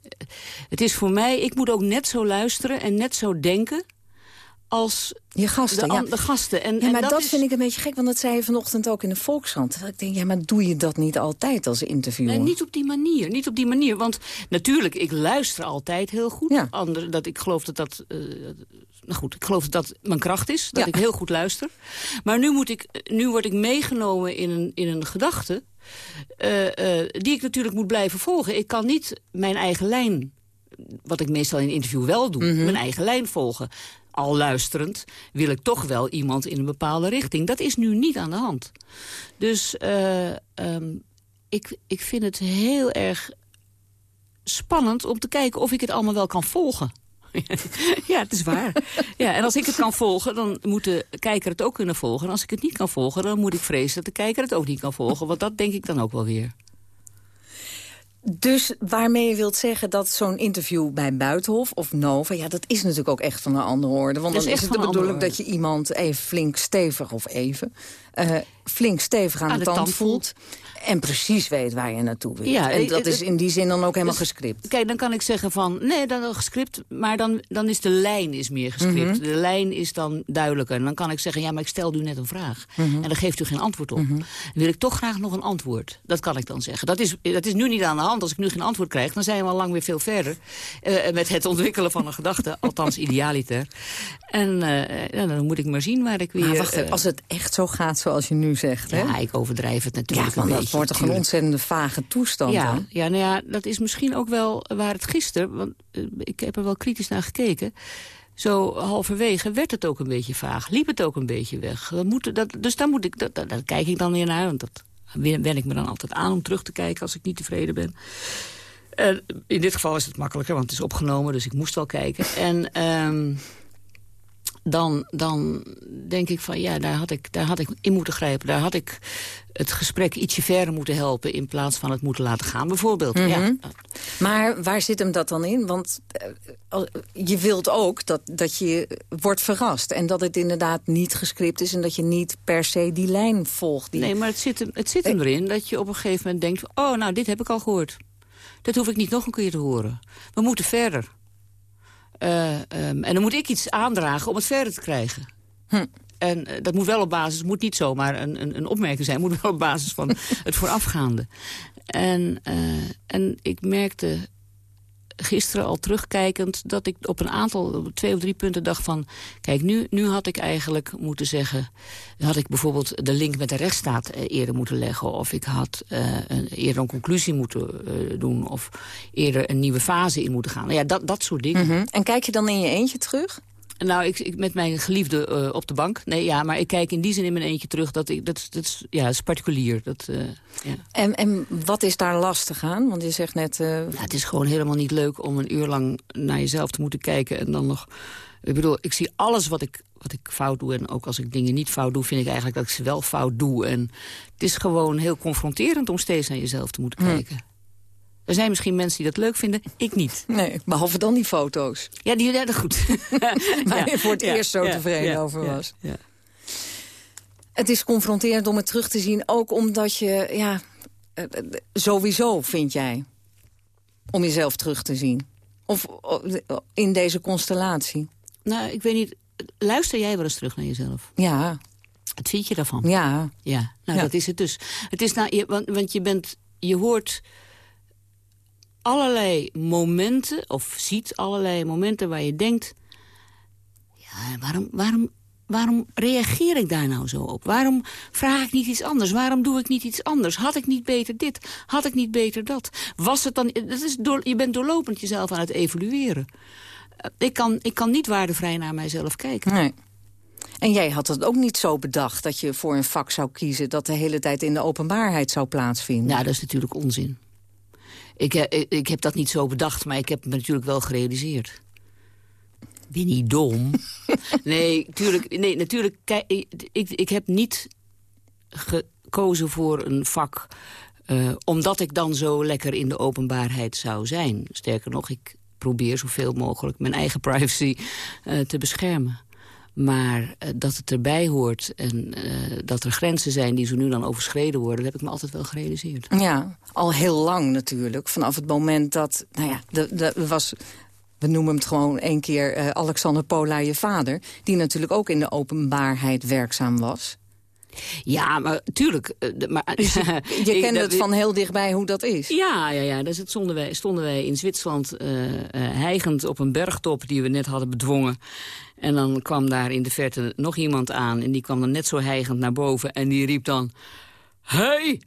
het is voor mij, ik moet ook net zo luisteren en net zo denken als je gasten, de, ja. de gasten. En, ja, maar en dat, is... vind ik een beetje gek, want dat zei je vanochtend ook in de Volkskrant. Ik denk, ja, maar doe je dat niet altijd als interviewer? Nee, niet op die manier, niet op die manier. Want natuurlijk, ik luister altijd heel goed. Ja. Ander, dat ik geloof dat dat... Uh, nou goed, ik geloof dat dat mijn kracht is, dat ja. ik heel goed luister. Maar nu, moet ik, nu word ik meegenomen in een, in een gedachte... Uh, uh, die ik natuurlijk moet blijven volgen. Ik kan niet mijn eigen lijn wat ik meestal in een interview wel doe, mm -hmm. mijn eigen lijn volgen al luisterend, wil ik toch wel iemand in een bepaalde richting. Dat is nu niet aan de hand. Dus uh, um, ik, ik vind het heel erg spannend om te kijken of ik het allemaal wel kan volgen. ja, het is waar. Ja, en als ik het kan volgen, dan moet de kijker het ook kunnen volgen. En als ik het niet kan volgen, dan moet ik vrezen dat de kijker het ook niet kan volgen. Want dat denk ik dan ook wel weer. Dus waarmee je wilt zeggen dat zo'n interview bij Buitenhof of Nova... ja, dat is natuurlijk ook echt van een andere orde. Want dan is, het de bedoeling dat je iemand even flink stevig of even... Uh, flink stevig aan, aan de, de, tand voelt. En precies weet waar je naartoe wilt. Ja, en dat is in die zin dan ook helemaal dus, gescript. Kijk, dan kan ik zeggen van, nee, dan gescript, maar dan, dan is de lijn is meer gescript. Mm -hmm. De lijn is dan duidelijker. En dan kan ik zeggen, ja, maar ik stel u net een vraag. Mm -hmm. En dan geeft u geen antwoord op. Mm -hmm. Dan wil ik toch graag nog een antwoord. Dat kan ik dan zeggen. Dat is, dat is nu niet aan de hand. Als ik nu geen antwoord krijg, dan zijn we al lang weer veel verder. Uh, met het ontwikkelen van een gedachte. Althans, idealiter. En uh, ja, dan moet ik maar zien waar ik weer... Maar wacht, als het echt zo gaat zoals je nu zegt. Hè? Ja, ik overdrijf het natuurlijk ja, dat beetje. wordt toch een ontzettende vage toestand ja? Ja, nou ja, dat is misschien ook wel waar het gisteren... want uh, ik heb er wel kritisch naar gekeken... Zo halverwege werd het ook een beetje vaag. Liep het ook een beetje weg. Dat moet, dat, dus daar, moet ik, dat, daar kijk ik dan weer naar. Want dat wen ik me dan altijd aan om terug te kijken als ik niet tevreden ben. En in dit geval is het makkelijker, want het is opgenomen. Dus ik moest wel kijken. En... Um, dan, dan denk ik van ja, daar had ik, daar had ik in moeten grijpen. Daar had ik het gesprek ietsje verder moeten helpen... in plaats van het moeten laten gaan, bijvoorbeeld. Mm -hmm. ja. Maar waar zit hem dat dan in? Want uh, je wilt ook dat, dat je wordt verrast... en dat het inderdaad niet gescript is... en dat je niet per se die lijn volgt. Die... Nee, maar het zit, hem, het zit hem erin dat je op een gegeven moment denkt... oh, nou, dit heb ik al gehoord. Dat hoef ik niet nog een keer te horen. We moeten verder. Uh, um, en dan moet ik iets aandragen om het verder te krijgen. Hm. En uh, dat moet wel op basis, moet niet zomaar een, een, een opmerking zijn... moet wel op basis van het voorafgaande. En, uh, en ik merkte gisteren al terugkijkend... dat ik op een aantal, twee of drie punten dacht van... kijk, nu, nu had ik eigenlijk moeten zeggen... had ik bijvoorbeeld de link met de rechtsstaat eerder moeten leggen... of ik had uh, een, eerder een conclusie moeten uh, doen... of eerder een nieuwe fase in moeten gaan. Nou ja, dat, dat soort dingen. -hmm. En kijk je dan in je eentje terug? Nou, ik, ik, met mijn geliefde uh, op de bank. Nee, ja, maar ik kijk in die zin in mijn eentje terug. Dat, ik, dat, dat, is, ja, dat is particulier. Dat, uh, ja. en, en wat is daar lastig aan? Want je zegt net... Uh... Ja, het is gewoon helemaal niet leuk om een uur lang naar jezelf te moeten kijken... en dan nog... Ik bedoel, ik zie alles wat ik, wat ik fout doe. En ook als ik dingen niet fout doe, vind ik eigenlijk dat ik ze wel fout doe. En het is gewoon heel confronterend om steeds naar jezelf te moeten kijken. Hm. Er zijn misschien mensen die dat leuk vinden, ik niet. Nee, behalve dan die foto's. Ja, die ja, dat goed. Waar je voor het ja, eerst zo ja, tevreden ja, over was. Het is confronterend om het terug te zien, ook omdat je... ja, sowieso, vind jij, om jezelf terug te zien? Of in deze constellatie? Nou, ik weet niet. Luister jij wel eens terug naar jezelf? Ja. Wat vind je daarvan? Ja. Ja, nou dat is het dus. Het is nou, want, want je bent, je hoort allerlei momenten, of ziet allerlei momenten waar je denkt... ja, waarom, waarom, waarom reageer ik daar nou zo op? Waarom vraag ik niet iets anders? Waarom doe ik niet iets anders? Had ik niet beter dit? Had ik niet beter dat? Was het dan... Dat is door, je bent doorlopend jezelf aan het evalueren. Ik kan, ik kan niet waardevrij naar mijzelf kijken. Nee. En jij had het ook niet zo bedacht dat je voor een vak zou kiezen... dat de hele tijd in de openbaarheid zou plaatsvinden? Ja, dat is natuurlijk onzin. Ik, ik, ik, heb dat niet zo bedacht, maar ik heb het natuurlijk wel gerealiseerd. Ben niet dom? nee, tuurlijk, nee, natuurlijk. Kijk, ik, ik heb niet gekozen voor een vak... Uh, omdat ik dan zo lekker in de openbaarheid zou zijn. Sterker nog, ik probeer zoveel mogelijk mijn eigen privacy uh, te beschermen. Maar uh, dat het erbij hoort en uh, dat er grenzen zijn die zo nu dan overschreden worden... dat heb ik me altijd wel gerealiseerd. Ja, al heel lang natuurlijk. Vanaf het moment dat, nou ja, de, was... We noemen het gewoon één keer uh, Alexander Pola, je vader... die natuurlijk ook in de openbaarheid werkzaam was. Ja, maar tuurlijk. Maar, dus je, je kent het van heel dichtbij hoe dat is. Ja, ja, ja. Dus het stonden, wij, stonden wij in Zwitserland uh, uh, hijgend op een bergtop... die we net hadden bedwongen. En dan kwam daar in de verte nog iemand aan... en die kwam dan net zo hijgend naar boven en die riep dan... hey,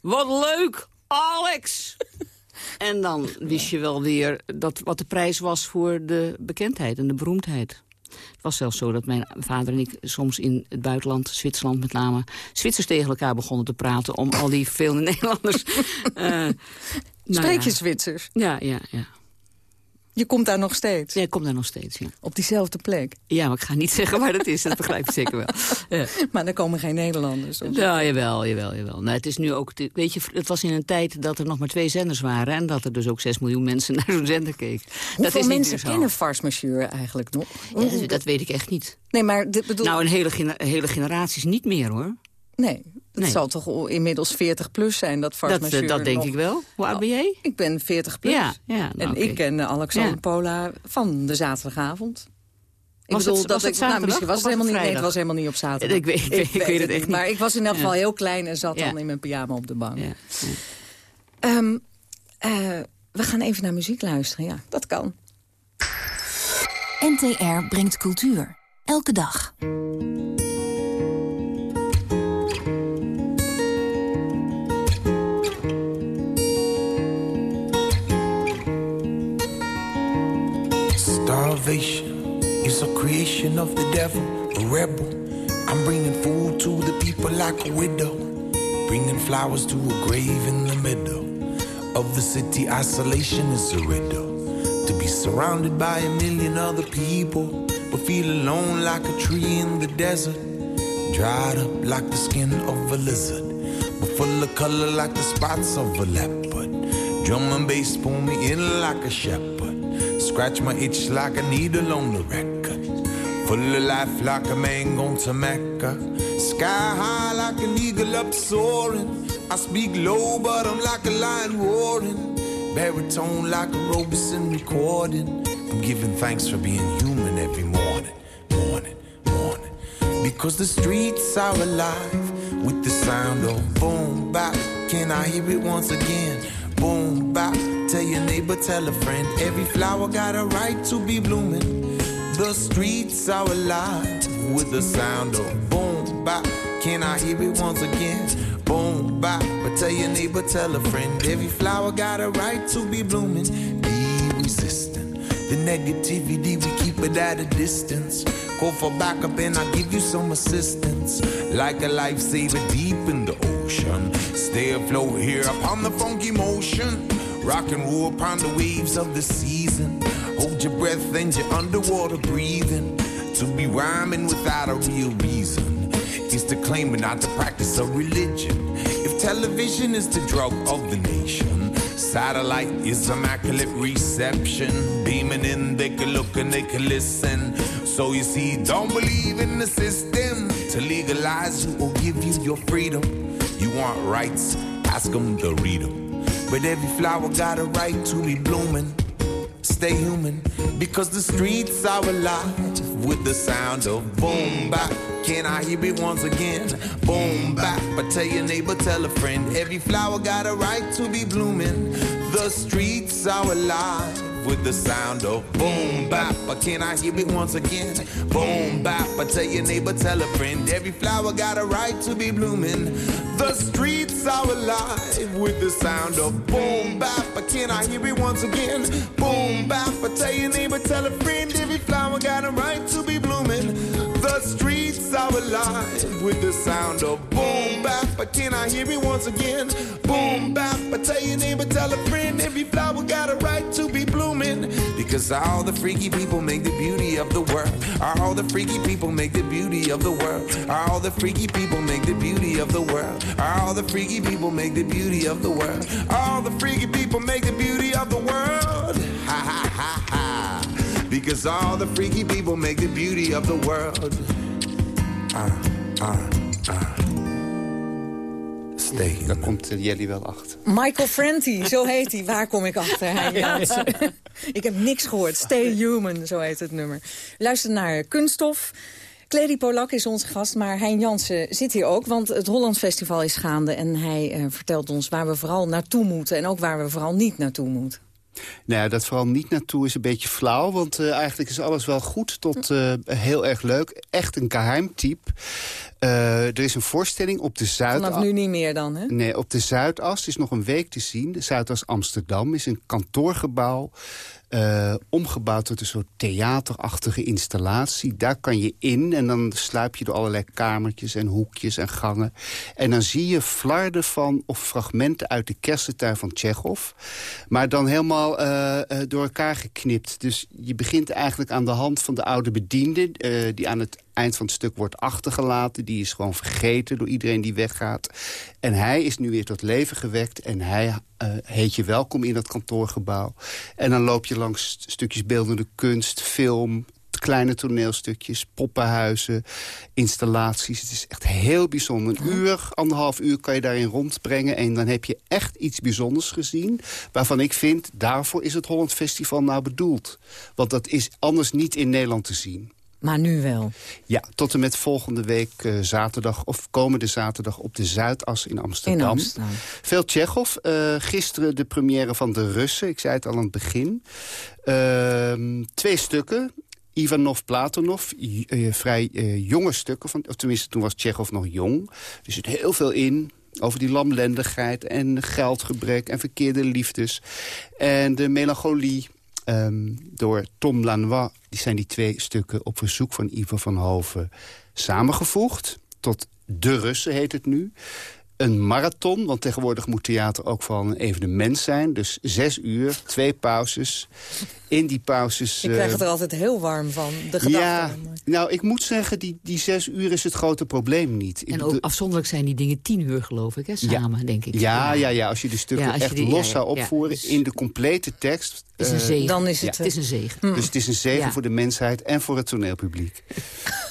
wat leuk, Alex! en dan wist je wel weer dat wat de prijs was voor de bekendheid en de beroemdheid. Het was zelfs zo dat mijn vader en ik soms in het buitenland, Zwitserland met name... Zwitsers tegen elkaar begonnen te praten om al die veel Nederlanders... uh, nou Spreek je ja. Zwitsers? Ja, ja, ja. Je komt daar nog steeds? Ja, ik kom daar nog steeds, ja. Op diezelfde plek? Ja, maar ik ga niet zeggen waar dat is, dat begrijp je zeker wel. Ja. Maar er komen geen Nederlanders? Of ja, jawel, jawel, jawel. Nou, het is nu ook, weet je, het was in een tijd dat er nog maar twee zenders waren... en dat er dus ook zes miljoen mensen naar zo'n zender keken. Hoeveel dat is mensen kennen Monsieur eigenlijk nog? Ja, dat, weet ik echt niet. Nee, maar dit bedoel... Nou, een hele, hele generaties niet meer, hoor. Nee, het nee. zal toch inmiddels 40 plus zijn, dat Farce Dat, dat denk nog... ik wel. Hoe oud ben jij? Ik ben 40 plus. Ja, ja, nou, en okay. ik ken Alexander ja. Pola van de zaterdagavond. Ik was bedoel, het, dat was ik, nou, misschien was het, helemaal niet, nee, het was helemaal niet op zaterdag. Ik weet, ik, ik, ik weet het echt niet. Maar ik was in elk geval heel klein en zat dan in mijn pyjama op de bank. Um, uh, we gaan even naar muziek luisteren, ja, dat kan. NTR brengt cultuur. Elke dag. It's a creation of the devil, a rebel. I'm bringing food to the people like a widow. Bringing flowers to a grave in the middle of the city. Isolation is a riddle. To be surrounded by a million other people, but feel alone like a tree in the desert. Dried up like the skin of a lizard, but full of color like the spots of a leopard. Drum and bass pull me in like a shepherd. Scratch my itch like a needle on the record. Full of life like a man going to Mecca. Sky high like an eagle up soaring. I speak low, but I'm like a lion roaring. Baritone like a Robeson recording. I'm giving thanks for being human every morning, morning, morning. Because the streets are alive with the sound of boom bap. Can I hear it once again? Boom bap. Tell your neighbor, tell a friend. Every flower got a right to be blooming. The streets are alive with the sound of boom bop. Can I hear it once again? Boom bop. But tell your neighbor, tell a friend. Every flower got a right to be blooming. Be resistant. The negativity, we keep it at a distance. Call for backup and I'll give you some assistance. Like a lifesaver deep in the ocean. Stay afloat here upon the funky motion. Rock and roll upon the waves of the season. Hold your breath and you're underwater breathing. To be rhyming without a real reason is to claim and not to practice a religion. If television is the drug of the nation, satellite is immaculate reception. Beaming in, they can look and they can listen. So you see, don't believe in the system. To legalize you or give you your freedom. You want rights, ask them to read them. But every flower got a right to be blooming. Stay human, because the streets are alive with the sound of boom bap. Can I hear it once again? Boom bap. But tell your neighbor, tell a friend. Every flower got a right to be blooming. The streets are alive with the sound of boom bap. But can I hear it once again? Boom bap. But tell your neighbor, tell a friend. Every flower got a right to be blooming. The streets are alive with the sound of boom bap. But can I hear it once again? Boom bap. But tell your neighbor, tell a friend. Every flower got a right to be blooming. The streets are alive with the sound of boom bap. But can I hear it once again? Boom bap. But tell your neighbor, tell a friend. Every flower got a right to be blooming. Because all the freaky people make the beauty of the world. All the freaky people make the beauty of the world. All the freaky people make the beauty of the world. All the freaky people make the beauty of the world. All the freaky people make the beauty of the world. Ha ha ha ha. Because all the freaky people make the beauty of the world. Ah, ah, ah. Stay. Daar komt Jelly wel achter. Michael Franti, zo heet hij. Waar kom ik achter? Hein Jansen? ik heb niks gehoord. Stay Human, zo heet het nummer. Luister naar Kunststof. Clary Polak is onze gast, maar Hein Jansen zit hier ook. Want het Holland Festival is gaande en hij uh, vertelt ons waar we vooral naartoe moeten... en ook waar we vooral niet naartoe moeten. Nou ja, dat vooral niet naartoe is een beetje flauw. Want uh, eigenlijk is alles wel goed tot uh, heel erg leuk. Echt een geheimtype. Uh, er is een voorstelling op de Zuidas. Vanaf nu niet meer dan, hè? Nee, op de Zuidas is nog een week te zien. De Zuidas Amsterdam is een kantoorgebouw. Uh, omgebouwd tot een soort theaterachtige installatie. Daar kan je in en dan sluip je door allerlei kamertjes en hoekjes en gangen. En dan zie je flarden van of fragmenten uit de kersentuin van Tsjechov. Maar dan helemaal uh, uh, door elkaar geknipt. Dus je begint eigenlijk aan de hand van de oude bediende... die aan het eind van het stuk wordt achtergelaten. Die is gewoon vergeten door iedereen die weggaat. En hij is nu weer tot leven gewekt. En hij uh, heet je welkom in dat kantoorgebouw. En dan loop je langs stukjes beeldende kunst, film kleine toneelstukjes, poppenhuizen, installaties. Het is echt heel bijzonder. Een uur, anderhalf uur kan je daarin rondbrengen... en dan heb je echt iets bijzonders gezien... waarvan ik vind, daarvoor is het Holland Festival nou bedoeld. Want dat is anders niet in Nederland te zien. Maar nu wel? Ja, tot en met volgende week uh, zaterdag of komende zaterdag op de Zuidas in Amsterdam. In Amsterdam. Veel Tsjechov. Uh, gisteren de première van De Russen. Ik zei het al aan het begin. Uh, twee stukken. Ivanov, Platonov, uh, vrij jonge stukken. Van, of tenminste, toen was Tsjechov nog jong. Er zit heel veel in over die lamlendigheid en geldgebrek en verkeerde liefdes. En de melancholie ehm, door Tom Lanois. Die zijn die twee stukken op verzoek van Ivo van Hoven samengevoegd. Tot De Russen heet het nu een marathon. Want tegenwoordig moet theater ook van een evenement zijn. Dus zes uur, twee pauzes. In die pauzes... Ik krijg het er eh, altijd heel warm van, de gedachte. Ja, nou, ik moet zeggen, die, die zes uur is het grote probleem niet. En ook afzonderlijk zijn die dingen tien uur, geloof ik, hè, samen, denk ik. Ja, ja, ja, als je de stukken echt los zou opvoeren in de complete tekst... Is een eh, zegen. Dan is het, het is een zegen. Dus het is een zegen voor de mensheid en voor het toneelpubliek.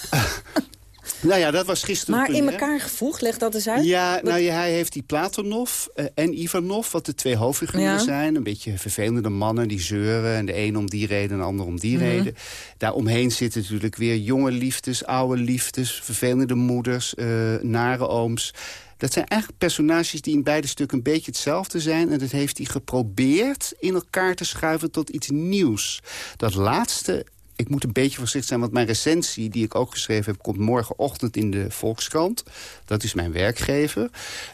Nou ja, dat was gisteren. Maar in elkaar gevoegd, leg dat eens uit. Ja, nou ja, hij heeft die Platonov uh, en Ivanov, wat de twee hoofdfiguren zijn. Een beetje vervelende mannen die zeuren. En de een om die reden en de ander om die mm reden. Daaromheen zitten natuurlijk weer jonge liefdes, oude liefdes... vervelende moeders, uh, nare ooms. Dat zijn eigenlijk personages die in beide stukken een beetje hetzelfde zijn. En dat heeft hij geprobeerd in elkaar te schuiven tot iets nieuws. Dat laatste ik moet een beetje voorzichtig zijn, want mijn recensie... die ik ook geschreven heb, komt morgenochtend in de Volkskrant. Dat is mijn werkgever.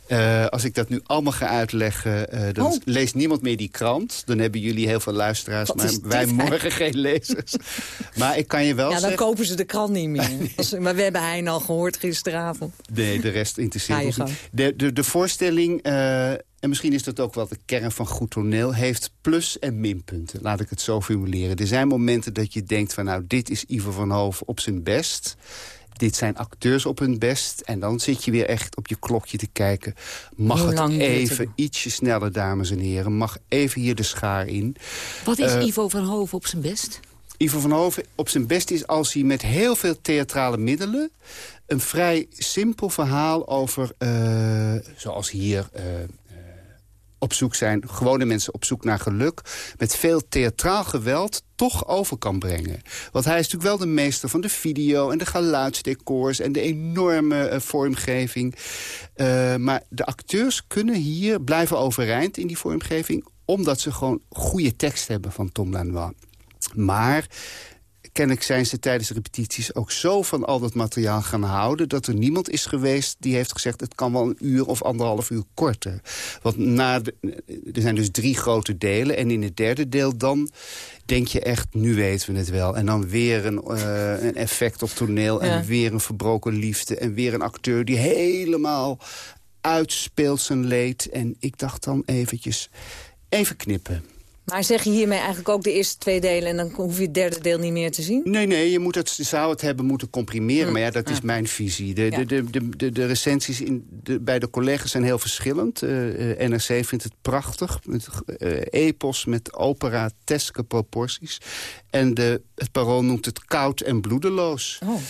Uh, als ik dat nu allemaal ga uitleggen, uh, dan oh. leest niemand meer die krant. Dan hebben jullie heel veel luisteraars, maar wij morgen geen lezers. maar ik kan je wel Ja, dan kopen ze de krant niet meer. maar we hebben Hein al gehoord gisteravond. Nee, de rest interesseert ons niet. De, de, de voorstelling... Uh, en misschien is dat ook wel de kern van goed toneel... heeft plus- en minpunten, laat ik het zo formuleren. Er zijn momenten dat je denkt van... nou, dit is Ivo van Hoven op zijn best dit zijn acteurs op hun best. En dan zit je weer echt op je klokje te kijken. Mag het even ietsje sneller, dames en heren? Mag even hier de schaar in? Wat is uh, Ivo van Hoven op zijn best? Ivo van Hoven op zijn best is als hij met heel veel theatrale middelen... een vrij simpel verhaal over, uh, zoals hier... Uh, op zoek zijn, gewone mensen op zoek naar geluk... met veel theatraal geweld toch over kan brengen. Want hij is natuurlijk wel de meester van de video... en de geluidsdecors en de enorme uh, vormgeving. Uh, maar de acteurs kunnen hier blijven overeind in die vormgeving... omdat ze gewoon goede tekst hebben van Tom Lanois. Maar kennelijk zijn ze tijdens de repetities ook zo van al dat materiaal gaan houden... dat er niemand is geweest die heeft gezegd... het kan wel een uur of anderhalf uur korter. Want na er zijn dus drie grote delen. En in het derde deel dan denk je echt, nu weten we het wel. En dan weer een, uh, een effect op toneel en weer een verbroken liefde... en weer een acteur die helemaal uitspeelt zijn leed. En ik dacht dan eventjes, even knippen. Maar zeg je hiermee eigenlijk ook de eerste twee delen... en dan hoef je het derde deel niet meer te zien? Nee, nee, je moet het, zou het hebben moeten comprimeren. Hm. Maar ja, dat is mijn visie. De, de, de, de, de, recensies in de, bij de collega's zijn heel verschillend. Uh, eh, eh, NRC vindt het prachtig. Met uh, epos met operateske proporties. En de, het parool noemt het koud en bloedeloos. Oh.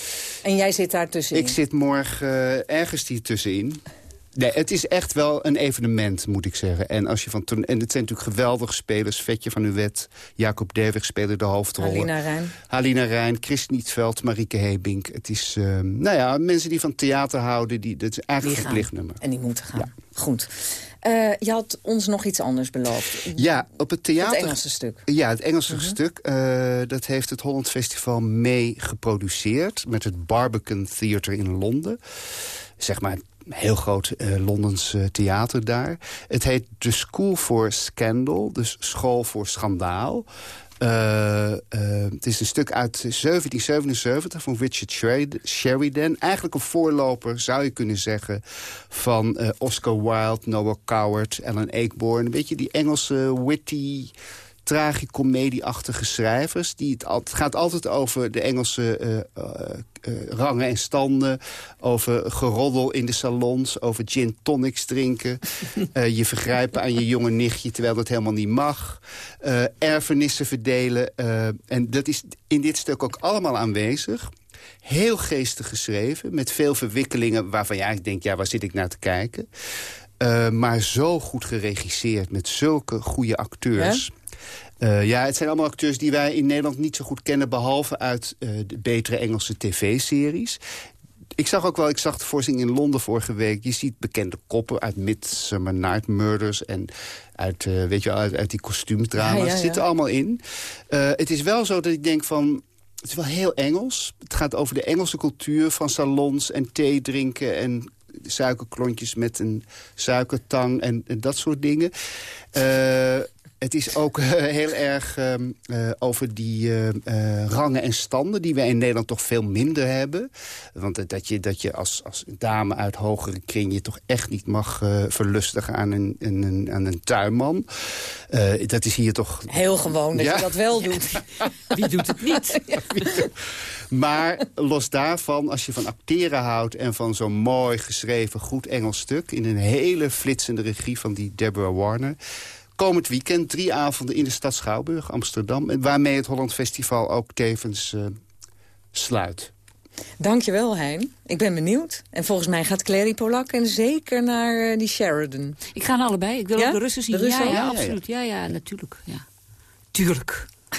En jij zit daar tussenin? Ik zit morgen uh, ergens hier tussenin. Nee, het is echt wel een evenement, moet ik zeggen. En, als je van en het zijn natuurlijk geweldige spelers. Vetje van Uwet, Jacob Derwig spelen de hoofdrollen. Halina Rijn. Halina Rijn, Chris Nietveld, Marieke Hebink. Het is, uh, nou ja, mensen die van theater houden. Die, dat is eigenlijk een verplicht En die moeten gaan. Goed. Uh, je had ons nog iets anders beloofd. Ja, op het theater... Het Engelse stuk. Ja, het Engelse mhm. stuk. Uh, dat heeft het Holland Festival mee geproduceerd... met het Barbican Theatre in Londen. Zeg maar heel groot uh, Londens uh, theater daar. Het heet The School for Scandal, dus school voor schandaal. Uh, het is een stuk uit 1777 van Richard Sheridan. Eigenlijk een voorloper, zou je kunnen zeggen... van Oscar Wilde, Noah Coward, Alan Ayckbourn. Een beetje die Engelse witty tragicomedie-achtige schrijvers. Die het, het, gaat altijd over de Engelse uh, uh, rangen en standen. Over geroddel in de salons. Over gin tonics drinken. je vergrijpen aan je jonge nichtje terwijl dat helemaal niet mag. erfenissen verdelen. en dat is in dit stuk ook allemaal aanwezig. Heel geestig geschreven. Met veel verwikkelingen waarvan je eigenlijk denkt... ja, waar zit ik naar te kijken? Maar zo goed geregisseerd met zulke goede acteurs. Uh, ja, het zijn allemaal acteurs die wij in Nederland niet zo goed kennen... behalve uit uh, de betere Engelse tv-series. Ik zag ook wel, ik zag de voorstelling in Londen vorige week. Je ziet bekende koppen uit Midsummer Night Murders... en uit, uh, weet je, uit, uit die kostuumdrama's. Ja, zitten allemaal in. het is wel zo dat ik denk van... Het is wel heel Engels. Het gaat over de Engelse cultuur van salons en thee drinken... en suikerklontjes met een suikertang en, dat soort dingen. Uh, het is ook heel erg ehm, over die rangen en standen... die wij in Nederland toch veel minder hebben. Want dat je, dat je als, als dame uit hogere kring... je toch echt niet mag verlustigen aan een, een, aan een tuinman. dat is hier toch... Heel gewoon dat je dat wel doet. Wie doet het niet? Maar los daarvan, als je van acteren houdt... en van zo'n mooi geschreven, goed Engels stuk... in een hele flitsende regie van die Deborah Warner... komend weekend drie avonden in de stad Schouwburg, Amsterdam... waarmee het Holland Festival ook tevens uh, sluit. Dankjewel, Hein. Ik ben benieuwd. En volgens mij gaat Clary Polak en zeker naar uh, die Sheridan. Ik ga naar allebei. Ik wil ook de Russen zien. De Russen, ja, ja, absoluut. Ja, ja, natuurlijk. Ja. Tuurlijk.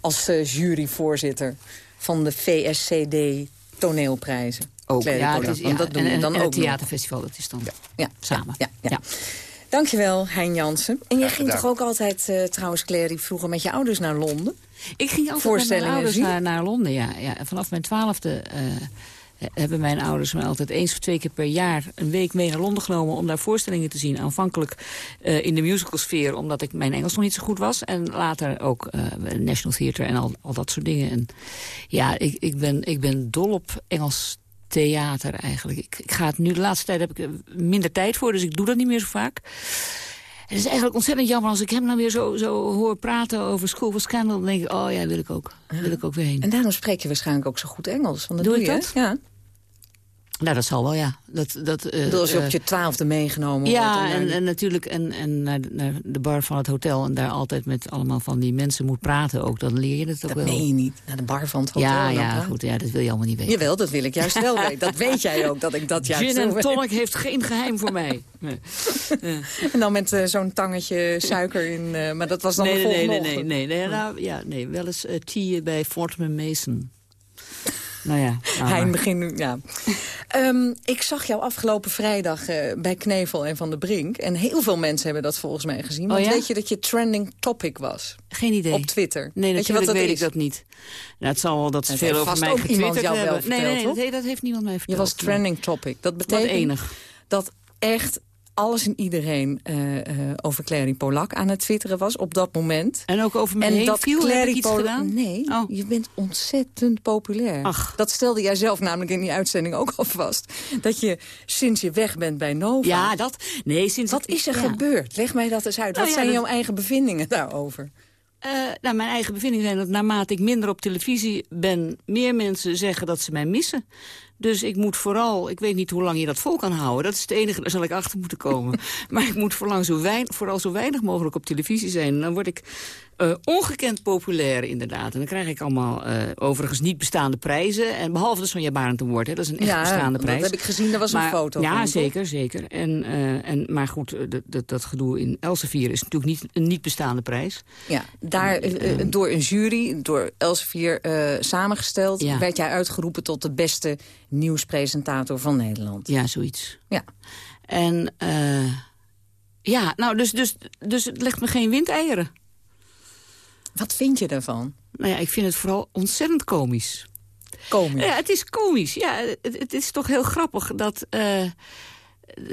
Als uh, juryvoorzitter van de VSCD toneelprijzen. Ook, ja, is, ja, dat doen en, dan ook het theaterfestival, dat is dan ja. samen. Ja, ja, Dankjewel, Hein Jansen. En jij ging toch ook altijd, uh, trouwens, Clary, vroeger met je ouders naar Londen? Ik ging altijd met mijn ouders naar, naar, Londen, ja. ja. Vanaf mijn twaalfde uh, hebben mijn ouders me altijd eens of twee keer per jaar... een week mee naar Londen genomen om daar voorstellingen te zien. Aanvankelijk uh, in de musicalsfeer, omdat ik mijn Engels nog niet zo goed was. En later ook uh, National Theatre en al, al dat soort dingen. En ja, ik, ik, ben, ik ben dol op Engels theater eigenlijk. Ik, ik ga het nu, de laatste tijd heb ik minder tijd voor, dus ik doe dat niet meer zo vaak. Het is eigenlijk ontzettend jammer als ik hem dan weer zo, zo hoor praten over School of Scandal. Dan denk ik, oh ja, wil ik ook. Wil ik ook weer heen. En daarom spreek je waarschijnlijk ook zo goed Engels. Want dat doe, doe je, dat? Ja. Nou, dat zal wel, ja. Dat, dat, uh, je op eh, je twaalfde meegenomen ja, wordt. En, en, natuurlijk en, en naar, de, naar de bar van het hotel... en daar altijd met allemaal van die mensen moet praten ook. Dan leer je het ook wel. Dat meen je niet. Naar de bar van het hotel. Ja, ja goed, ja, dat wil je allemaal niet weten. Jawel, dat wil ik juist wel weten. Dat weet jij ook, dat ik dat juist Gin en tonic heeft geen geheim voor mij. Nee. En dan met uh, zo'n tangetje suiker in. Uh, maar dat was dan nee, de volgende nee, nee, nee, nee, nee, nou, ja, nee, wel eens tea bij Fortman Mason. Nou ja. Nou Hij begin, ja. um, ik zag jou afgelopen vrijdag uh, bij Knevel en Van de Brink. En heel veel mensen hebben dat volgens mij gezien. Want oh, ja? weet je dat je trending topic was? Geen idee. Op Twitter. Nee, weet je wat dat weet is? ik dat niet. Nou, het zal wel dat ze veel over mij getwitterd hebben. Verteld, nee, nee, nee, dat heeft niemand mij verteld. Je was trending topic. Dat betekent enig. dat echt alles en iedereen uh, uh, over Clary Polak aan het twitteren was op dat moment. En ook over mij en dat viel, Clary iets gedaan? Nee, oh. je bent ontzettend populair. Ach. Dat stelde jij zelf namelijk in die uitzending ook al vast. Dat je sinds je weg bent bij Nova... Ja, dat... Nee, sinds Wat is er gebeurd? Leg mij dat eens uit. Nou, Wat ja, zijn jouw eigen bevindingen daarover? Uh, nou, mijn eigen bevindingen zijn dat naarmate ik minder op televisie ben... meer mensen zeggen dat ze mij missen. Dus ik moet vooral, ik weet niet hoe lang je dat vol kan houden. Dat is het enige, daar zal ik achter moeten komen. maar ik moet vooral zo, weinig, vooral zo weinig mogelijk op televisie zijn. Dan word ik uh, ongekend populair inderdaad. En dan krijg ik allemaal uh, overigens niet bestaande prijzen. En behalve de Sonja Barend Award, hè, dat is een echt bestaande prijs. dat heb ik gezien, er was een foto Ja, zeker, zeker. En, uh, en, maar goed, dat, dat gedoe in Elsevier is natuurlijk niet een niet bestaande prijs. Ja, daar door een jury, door Elsevier samengesteld... Ja. werd jij uitgeroepen tot de beste nieuwspresentator van Nederland. Ja, zoiets. Ja. En ja, nou, dus, dus, dus het legt me geen windeieren. Wat vind je daarvan? Nou ja, ik vind het vooral ontzettend komisch. Komisch? Ja, het is komisch. Ja, het, het is toch heel grappig dat... Uh,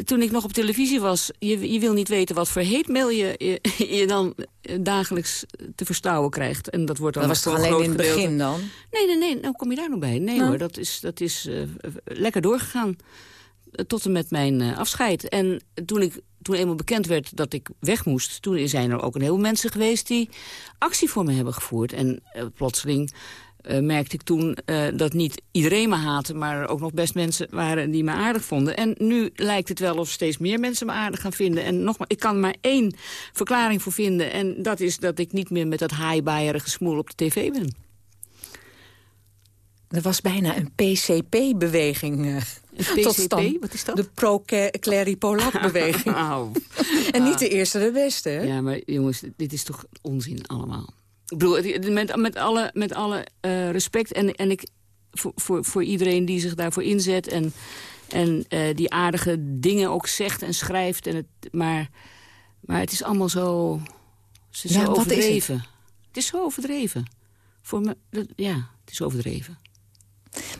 toen ik nog op televisie was, je, je wil niet weten wat voor heetmail je, je, dan dagelijks te verstouwen krijgt. En dat wordt dan dat was toch alleen in het begin dan? Nee, nee, nee, nou kom je daar nog bij. Nee nou. hoor, dat is, dat is uh, lekker doorgegaan. Tot en met mijn uh, afscheid. En toen ik toen eenmaal bekend werd dat ik weg moest... toen zijn er ook een heleboel mensen geweest die actie voor me hebben gevoerd. En uh, plotseling uh, merkte ik toen dat niet iedereen me haatte... maar er ook nog best mensen waren die me aardig vonden. En nu lijkt het wel of steeds meer mensen me aardig gaan vinden. En nogmaals, ik kan maar één verklaring voor vinden... en dat is dat ik niet meer met dat haaibaierige smoel op de tv ben. Er was bijna een PCP-beweging tot stand. Wat is dat? De pro-Clary Polak-beweging. En niet de eerste, de beste. Hè? Ja, maar jongens, dit is toch onzin allemaal. Ik bedoel, met, met alle, met alle uh, respect en, en ik, voor, voor, voor iedereen die zich daarvoor inzet... en, en uh, die aardige dingen ook zegt en schrijft. En het, maar, maar het is allemaal zo, zo ja, overdreven. Het? het? is zo overdreven. Voor me, dat, ja, het is overdreven.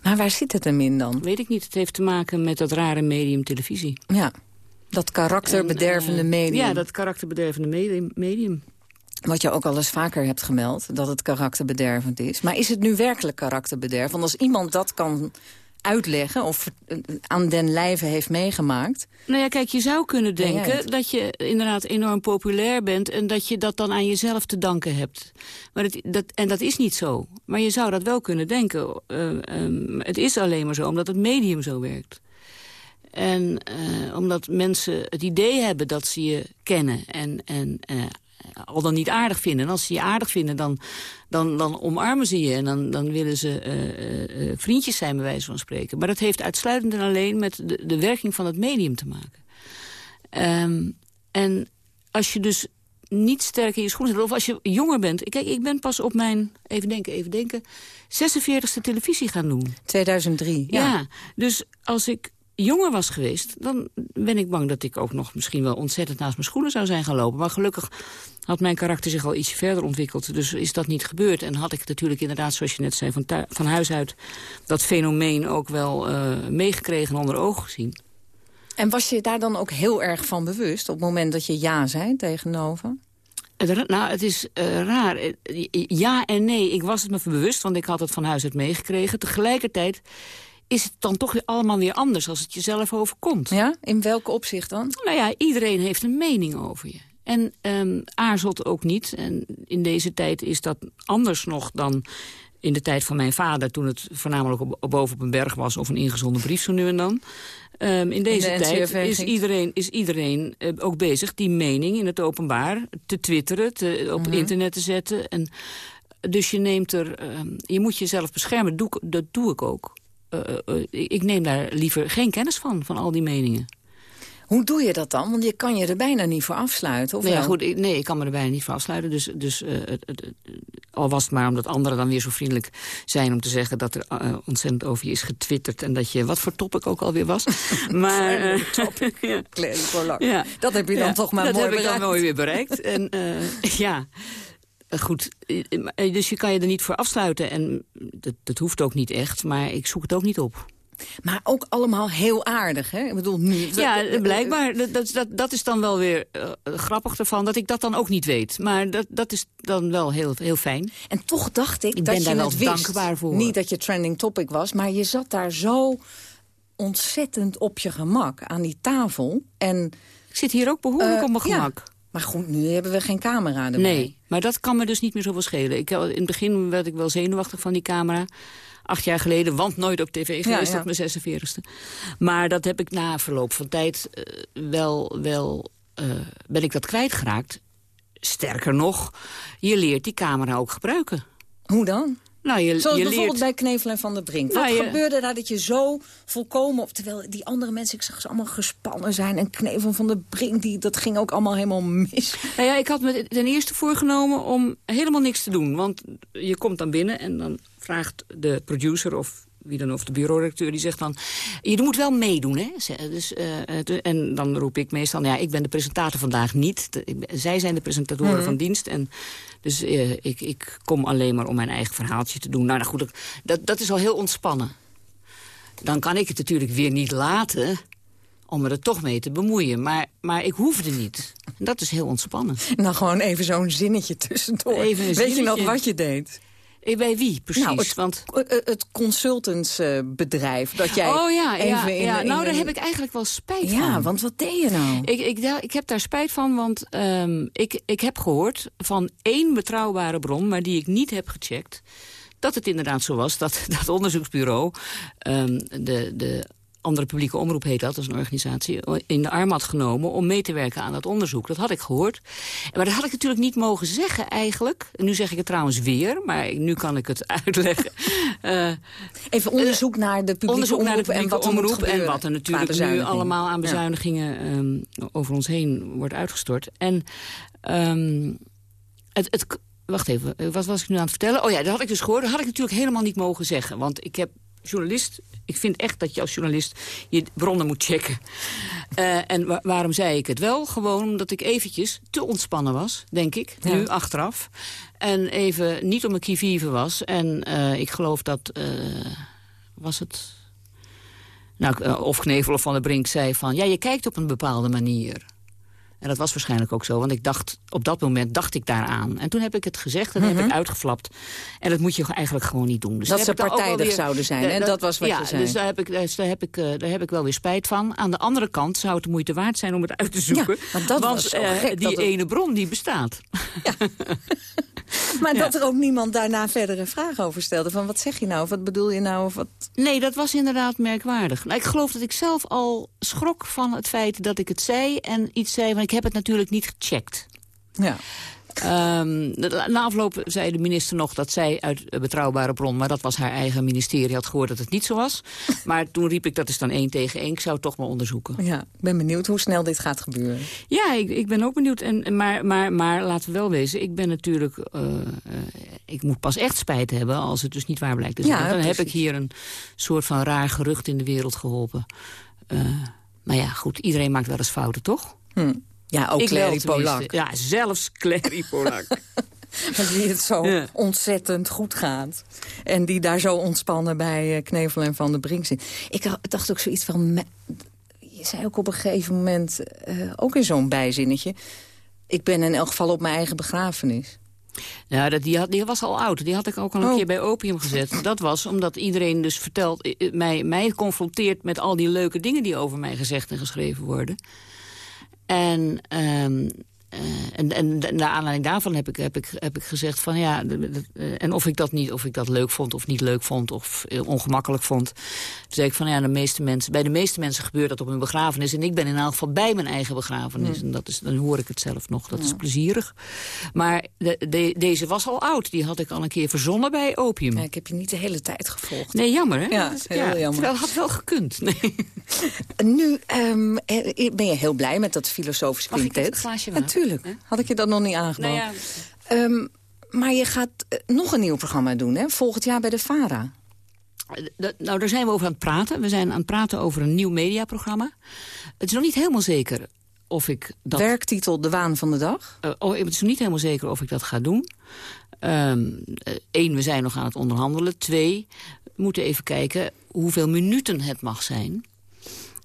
Maar waar zit het hem in dan? Weet ik niet. Het heeft te maken met dat rare medium televisie. Ja. Dat karakterbedervende medium. Ja, dat karakterbedervende medium. Wat je ook al eens vaker hebt gemeld, dat het karakterbedervend is. Maar is het nu werkelijk karakterbederf? Want als iemand dat kan uitleggen of aan den lijve heeft meegemaakt. Nou ja, kijk, je zou kunnen denken dat je inderdaad enorm populair bent... en dat je dat dan aan jezelf te danken hebt. Maar het, dat, en dat is niet zo. Maar je zou dat wel kunnen denken. Uh, het is alleen maar zo, omdat het medium zo werkt. En uh, omdat mensen het idee hebben dat ze je kennen en, en uh, al dan niet aardig vinden. En als ze je aardig vinden, dan, dan, dan omarmen ze je. En dan, dan willen ze uh, uh, vriendjes zijn, bij wijze van spreken. Maar dat heeft uitsluitend en alleen met de, de werking van het medium te maken. Um, en als je dus niet sterk in je schoenen zit, of als je jonger bent... Kijk, ik ben pas op mijn, even denken, even denken... 46e televisie gaan doen. 2003, ja. ja. Dus als ik jonger was geweest... dan ben ik bang dat ik ook nog misschien wel ontzettend naast mijn schoenen zou zijn gaan lopen. Maar gelukkig had mijn karakter zich al iets verder ontwikkeld. Dus is dat niet gebeurd. En had ik natuurlijk inderdaad, zoals je net zei, van, van huis uit... dat fenomeen ook wel uh, meegekregen en onder ogen gezien. En was je daar dan ook heel erg van bewust... op het moment dat je ja zei tegen Nova? Nou, het is uh, raar. Ja en nee. Ik was het me bewust, want ik had het van huis uit meegekregen. Tegelijkertijd is het dan toch allemaal weer anders als het jezelf overkomt. Ja? In welke opzicht dan? Nou ja, iedereen heeft een mening over je. En um, aarzelt ook niet. En in deze tijd is dat anders nog dan in de tijd van mijn vader... toen het voornamelijk op, boven op een berg was of een ingezonden brief zo nu en dan. Um, in deze tijd is iedereen, is iedereen uh, ook bezig die mening in het openbaar te twitteren, te, op mm -hmm. internet te zetten. En, dus je neemt er, um, je moet jezelf beschermen, doe, dat doe ik ook. Uh, uh, ik neem daar liever geen kennis van, van al die meningen. Hoe doe je dat dan? Want je kan je er bijna niet voor afsluiten, of nee, ja, goed, ik, nee, ik kan me er bijna niet voor afsluiten. Dus, dus uh, het, het, al was het maar omdat anderen dan weer zo vriendelijk zijn... om te zeggen dat er uh, ontzettend over je is getwitterd... en dat je, wat voor topic ook alweer was. maar, topic, ja. ja. Dat heb je dan ja, toch maar mooi bereikt. Dat heb ik dan mooi weer bereikt. en ja... Goed, dus je kan je er niet voor afsluiten. En dat, dat hoeft ook niet echt, maar ik zoek het ook niet op. Maar ook allemaal heel aardig, hè? Ik bedoel, nu... Ja, blijkbaar. Dat, dat, dat is dan wel weer uh, grappig ervan, dat ik dat dan ook niet weet. Maar dat, dat is dan wel heel, heel fijn. En toch dacht ik, ik dat ben je daar wel dankbaar voor. Niet dat je trending topic was, maar je zat daar zo ontzettend op je gemak aan die tafel. En, ik zit hier ook behoorlijk uh, op mijn gemak. Ja. Maar goed, nu hebben we geen camera erbij. Nee, maar dat kan me dus niet meer zoveel schelen. Ik, in het begin werd ik wel zenuwachtig van die camera acht jaar geleden, want nooit op tv geweest ja, ja. op mijn 46e. Maar dat heb ik na verloop van tijd uh, wel, wel uh, ben ik dat kwijtgeraakt. Sterker nog, je leert die camera ook gebruiken. Hoe dan? Nou, je, Zoals je bijvoorbeeld leert... bij Knevel en Van der Brink. Wat Nou, je- gebeurde daar dat je zo volkomen... Op, terwijl die andere mensen, ik zag ze allemaal gespannen zijn... en Knevel Van der Brink, die, dat ging ook allemaal helemaal mis. Nou ja, ik had me ten eerste voorgenomen om helemaal niks te doen. Want je komt dan binnen en dan vraagt de producer of wie dan of de bureauredacteur, die zegt dan... je moet wel meedoen, hè? Dus, eh, en dan roep ik meestal, nou ja, ik ben de presentator vandaag niet. Zij zijn de presentatoren Mhm. van dienst. En dus eh, ik, ik kom alleen maar om mijn eigen verhaaltje te doen. Nou, nou goed, dat- dat, is al heel ontspannen. Dan kan ik het natuurlijk weer niet laten om me er toch mee te bemoeien. Maar, maar ik hoefde niet. Dat is heel ontspannen. Nou, gewoon even zo'n zinnetje tussendoor. Even Weet je nog wat je deed? Eh, Bij wie, precies? Nou, het, Want... eh, het consultantsbedrijf dat jij oh ja, even ja, in, ja. in nou daar heb ik eigenlijk wel spijt van. Ja, want wat deed je nou? Ik, ik, ik heb daar spijt van, want ehm, ik, ik heb gehoord van één betrouwbare bron... maar die ik niet heb gecheckt, dat het inderdaad zo was... dat dat onderzoeksbureau, ehm, de, de andere publieke omroep heet dat, dat is een organisatie... in de arm had genomen om mee te werken aan dat onderzoek. Dat had ik gehoord. Maar dat had ik natuurlijk niet mogen zeggen eigenlijk. En nu zeg ik het trouwens weer, maar nu kan ik het uitleggen. Eh, Even onderzoek naar de publieke onderzoek naar de omroep en publieke wat omroep en wat er natuurlijk nu allemaal aan Ja. bezuinigingen ehm, over ons heen wordt uitgestort. En ehm, het, het, wacht even, eh, wat was ik nu aan het vertellen? Oh ja, dat had ik dus gehoord. Dat had ik natuurlijk helemaal niet mogen zeggen. Want ik heb journalist, ik vind echt dat je als journalist je bronnen moet checken. Eh, en wa- waarom zei ik het wel? Gewoon omdat ik eventjes te ontspannen was, denk ik, Ja. nu achteraf. En even niet op mijn kievieven was. En eh, ik geloof dat, eh, was het Nou, of Knevel of Van der Brink zei van... ja, je kijkt op een bepaalde manier. En dat was waarschijnlijk ook zo, want ik dacht, op dat moment dacht ik daaraan. En toen heb ik het gezegd en heb ik mhm. uitgeflapt. En dat moet je eigenlijk gewoon niet doen. Dus dat ze partijdig zouden zijn, hè? Dat, was wat ja, je zei. dus daar heb, ik, daar, heb ik, daar heb ik wel weer spijt van. Aan de andere kant zou het de moeite waard zijn om het uit te zoeken. Ja, want, want uh, die ene bron die bestaat. Ja. maar dat er ook niemand daarna verdere vragen over stelde. Van wat zeg je nou? Of wat bedoel je nou? Of wat... Nee, dat was inderdaad merkwaardig. Nou, ik geloof dat ik zelf al schrok van het feit dat ik het zei. En iets zei, want ik heb het natuurlijk niet gecheckt. Ja. Um, na afloop zei de minister nog dat zij uit betrouwbare bron... maar dat was haar eigen ministerie, had gehoord dat het niet zo was. Maar toen riep ik, dat is dan één tegen één. Ik zou het toch maar onderzoeken. Ja, ik ben benieuwd hoe snel dit gaat gebeuren. Ja, ik, ik ben ook benieuwd. En, maar, maar, maar laten we wel wezen, ik ben natuurlijk... Uh, uh, ik moet pas echt spijt hebben als het dus niet waar blijkt. Dus ja, dan heb ik hier een soort van raar gerucht in de wereld geholpen. Uh, maar ja, goed, iedereen maakt wel eens fouten, toch? Hm. Ja, ook Clary Polak. Ja, zelfs Clary Polak. die het zo ontzettend goed gaat. En die daar zo ontspannen bij eh, Knevel en Van der Brink zit. Ik dacht ook zoiets van... Je zei ook op een gegeven moment, uh, ook in zo'n bijzinnetje... ik ben in elk geval op mijn eigen begrafenis. Ja, dat, die, had, die was al oud. Die had ik ook al een oh. keer bij Opium gezet. Dat was omdat iedereen dus vertelt, eh, mij, mij confronteert met al die leuke dingen die over mij gezegd en geschreven worden. En, um, en, en naar aanleiding daarvan heb ik, heb ik, heb ik gezegd van ja, en of ik dat niet, of ik dat leuk vond of niet leuk vond of uh, ongemakkelijk vond. Toen zei ik van ja, de meeste mensen, bij de meeste mensen gebeurt dat op hun begrafenis. En ik ben in elk geval bij mijn eigen begrafenis. En dat is, dan hoor ik het zelf nog, dat is plezierig. Maar de, deze was al oud, die had ik al een keer verzonnen bij Opium. Ja, ik heb je niet de hele tijd gevolgd. Nee, jammer hè? Ja, heel jammer. Dat had wel gekund. Nee. Nu um, ben je heel blij met dat filosofische quintet. Natuurlijk. Had ik je dat nog niet aangeboden. Nou ja. um, maar je gaat eh, nog een nieuw programma doen, hè? Volgend jaar bij de VARA. Eh, nou, daar zijn we over aan het praten. We zijn aan het praten over een nieuw mediaprogramma. Het is nog niet helemaal zeker of ik dat... Werktitel De Waan van de Dag? Uh, oh, het is nog niet helemaal zeker of ik dat ga doen. Eén, um, we zijn nog aan het onderhandelen. Twee, we moeten even kijken hoeveel minuten het mag zijn.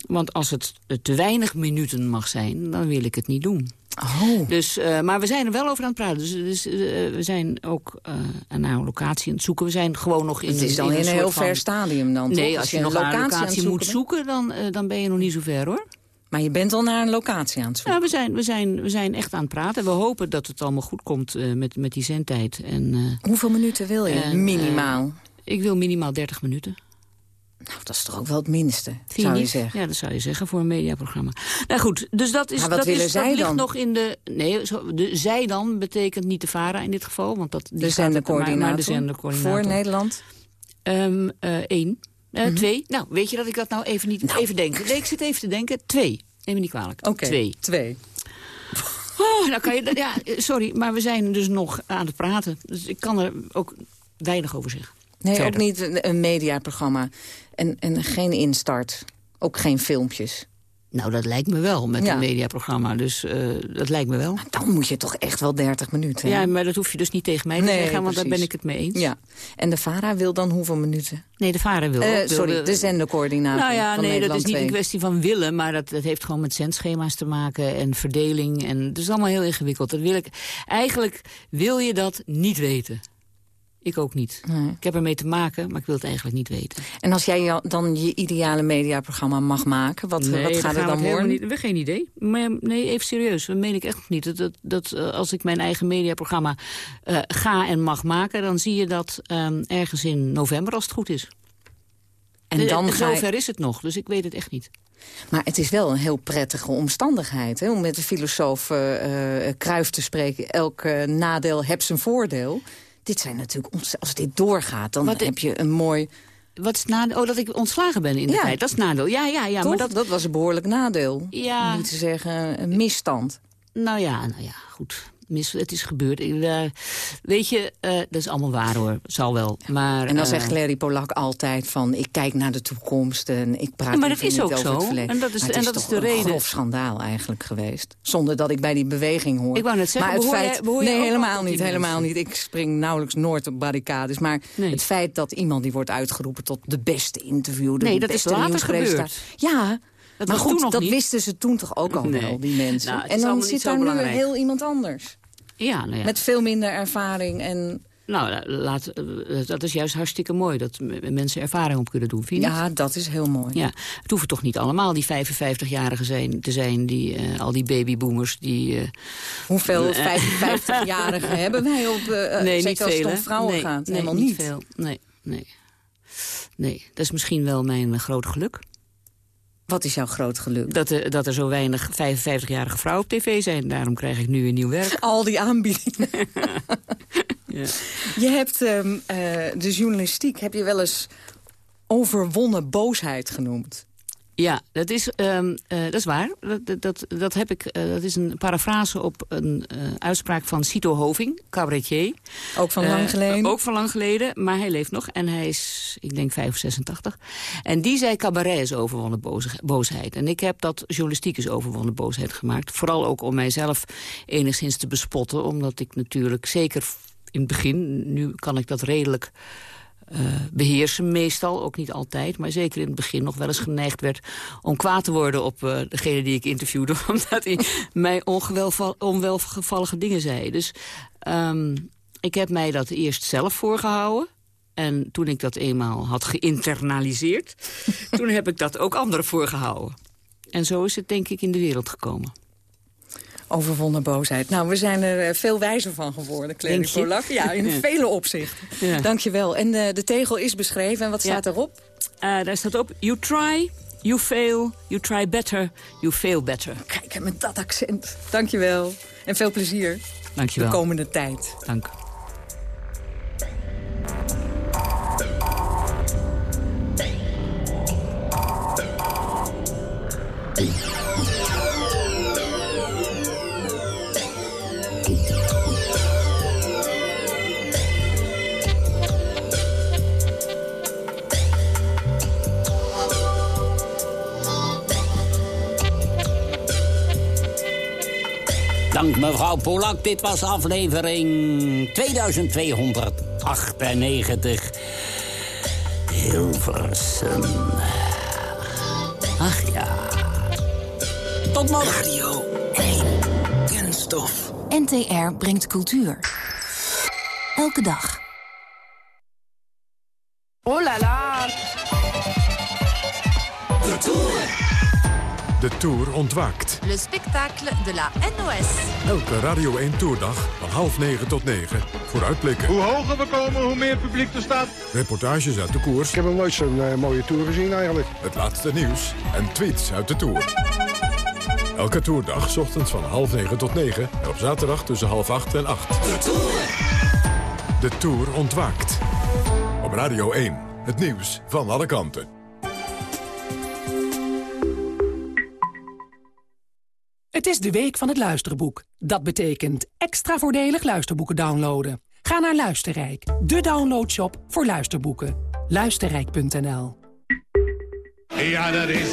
Want als het te weinig minuten mag zijn, dan wil ik het niet doen. Oh. Dus, uh, maar we zijn er wel over aan het praten. Dus, dus uh, we zijn ook uh, naar een locatie aan het zoeken. We zijn gewoon nog in... Het is dan in, een, heel ver stadium dan, Nee, als, je, nog naar een locatie moet zoeken, dan, dan ben je nog niet zo ver, hoor. Maar je bent al naar een locatie aan het zoeken? Ja, we zijn, we zijn, we zijn echt aan het praten. We hopen dat het allemaal goed komt met, met die zendtijd. En, Hoeveel minuten wil je, minimaal? ik wil minimaal 30 minuten. Nou, dat is toch ook wel het minste, zou je zeggen. Ja, dat zou je zeggen voor een mediaprogramma. Nou goed, dus dat is. Maar wat dat willen is, zij dat ligt dan? nog in de. Nee, zo, de, zij dan betekent niet de VARA in dit geval. Want dat, die de zendercoördinator. de zendercoördinator. Voor Nederland? Um, Eén. Uh, mm -hmm. Twee. Nou, weet je dat ik dat nou even niet nou. even denk? Nee, ik zit even te denken. Twee. Neem me niet kwalijk. Oké, twee. twee. Oh, nou kan je, ja, sorry, maar we zijn dus nog aan het praten. Dus ik kan er ook weinig over zeggen. Nee, ook niet een mediaprogramma. En, en geen instart. Ook geen filmpjes. Nou, dat lijkt me wel met een mediaprogramma. Dus uh, dat lijkt me wel. Maar dan moet je toch echt wel 30 minuten. Ja, maar dat hoef je dus niet tegen mij te nee, zeggen, want daar ben ik het mee eens. Ja. En de VARA wil dan hoeveel minuten? Nee, de VARA wil, uh, Sorry, de zendercoördinator Nou ja, nee, Nederland dat is niet een kwestie van willen... maar dat, dat heeft gewoon met zendschema's te maken en verdeling. En het is allemaal heel ingewikkeld. Dat wil ik, eigenlijk wil je dat niet weten. Ik ook niet. Nee. Ik heb ermee te maken, maar ik wil het eigenlijk niet weten. En als jij dan je ideale mediaprogramma mag maken, wat, nee, wat gaat er dan worden? We hebben geen idee. Maar nee, even serieus, dat meen ik echt niet. Dat, dat, dat uh, als ik mijn eigen mediaprogramma uh, ga en mag maken... dan zie je dat um, ergens in november, als het goed is. En dan de, zover is het nog, dus ik weet het echt niet. Maar het is wel een heel prettige omstandigheid. Hè? Om met de filosoof uh, Kruif te spreken. Elk nadeel heeft zijn voordeel. Dit zijn natuurlijk, als dit doorgaat, dan heb je een mooi... Wat is nadeel? Oh, dat ik ontslagen ben in de tijd. Dat is nadeel. Ja, ja, ja. Maar dat... dat was een behoorlijk nadeel. Ja. Om niet te zeggen een misstand. Nou ja, nou ja, goed. Mis, het is gebeurd. Uh, weet je, uh, dat is allemaal waar hoor. Zal wel. Maar, en dan zegt Larry Polak altijd van... ik kijk naar de toekomst en ik praat ja, maar dat is ook zo. En dat is, en dat is de reden. een grof schandaal eigenlijk geweest. Zonder dat ik bij die beweging hoor. Ik wou net zeggen, maar het feit, Nee, helemaal niet, helemaal niet. Ik spring nauwelijks nooit op barricades. Maar het feit dat iemand die wordt uitgeroepen tot de beste interview... De nee, dat beste is later gebeurd. Ja, dat maar goed, dat niet. wisten ze toen toch ook al nee. wel, die mensen. Nou, en dan zit daar nu heel iemand anders. Ja, nou ja. Met veel minder ervaring en... Nou, laat, eh, dat is juist hartstikke mooi, dat mensen ervaring op kunnen doen, vind je Ja, dat is heel mooi. Ja, het hoeven toch niet allemaal die 55-jarigen zijn, te zijn, die, uh, al die babyboomers. Die, uh, Hoeveel 55-jarigen hebben wij op, nee, zeker als het om vrouwen nee, gaat? Nee, Helemaal niet. niet. veel. Nee, nee. Nee, dat is misschien wel mijn groot geluk. Wat is jouw groot geluk? Dat er, dat er zo weinig 55-jarige vrouwen op tv zijn. Daarom krijg ik nu een nieuw werk. Al die aanbiedingen. ja. Je hebt um, uh, de journalistiek, heb je wel eens overwonnen boosheid genoemd. Ja, dat is, um, uh, dat is waar. Dat, dat, dat, heb ik, uh, dat is een parafrase op een uh, uitspraak van Cito Hoving, cabaretier. Ook van lang geleden? ook van lang geleden, maar hij leeft nog. En hij is, ik denk, 5 of 86. En die zei cabaret is overwonnen boosheid. En ik heb dat journalistiek is overwonnen boosheid gemaakt. Vooral ook om mijzelf enigszins te bespotten. Omdat ik natuurlijk, zeker in het begin, nu kan ik dat redelijk... Uh, beheersen meestal, ook niet altijd... maar zeker in het begin nog wel eens geneigd werd... om kwaad te worden op uh, degene die ik interviewde... omdat hij mij onwelgevallige dingen zei. Dus um, ik heb mij dat eerst zelf voorgehouden... en toen ik dat eenmaal had geïnternaliseerd... toen heb ik dat ook anderen voorgehouden. En zo is het denk ik in de wereld gekomen. Overwonnen boosheid. Nou, we zijn er veel wijzer van geworden, Clary Polak. Ja, in vele opzichten. Ja. Dank je wel. En uh, de tegel is beschreven. En wat staat ja. erop? Uh, daar staat op, you try, you fail, you try better, you fail better. Kijk, met dat accent. Dank je wel. En veel plezier. Dank je wel. De komende tijd. Dank. Mevrouw Polak. Dit was aflevering 2298. Hilversum. Ach ja. Tot morgen. Radio 1. Kunststof. NTR brengt cultuur. Elke dag. De Tour ontwaakt. Le spectacle de la NOS. Elke Radio 1 Tourdag van half negen tot negen. Vooruitblikken. Hoe hoger we komen, hoe meer publiek er staat. Reportages uit de koers. Ik heb nog nooit zo'n uh, mooie Tour gezien eigenlijk. Het laatste nieuws en tweets uit de Tour. Elke toerdag, ochtends van half negen tot negen. En op zaterdag tussen half acht en acht. De Tour. De Tour ontwaakt. Op Radio 1. Het nieuws van alle kanten. Het is de week van het luisterboek. Dat betekent extra voordelig luisterboeken downloaden. Ga naar Luisterrijk, de downloadshop voor luisterboeken. Luisterrijk.nl Ja, dat is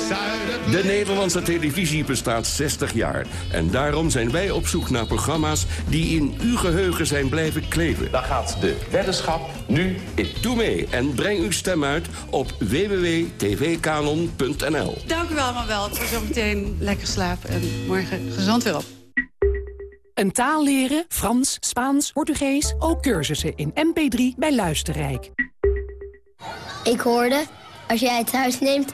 De Nederlandse televisie bestaat 60 jaar. En daarom zijn wij op zoek naar programma's die in uw geheugen zijn blijven kleven. Dan gaat de weddenschap nu in. Doe mee en breng uw stem uit op www.tvkanon.nl. Dank u wel, maar wel. Het was zo meteen lekker slapen en morgen gezond weer op. Een taal leren, Frans, Spaans, Portugees, ook cursussen in MP3 bij Luisterrijk. Ik hoorde, als jij het huis neemt,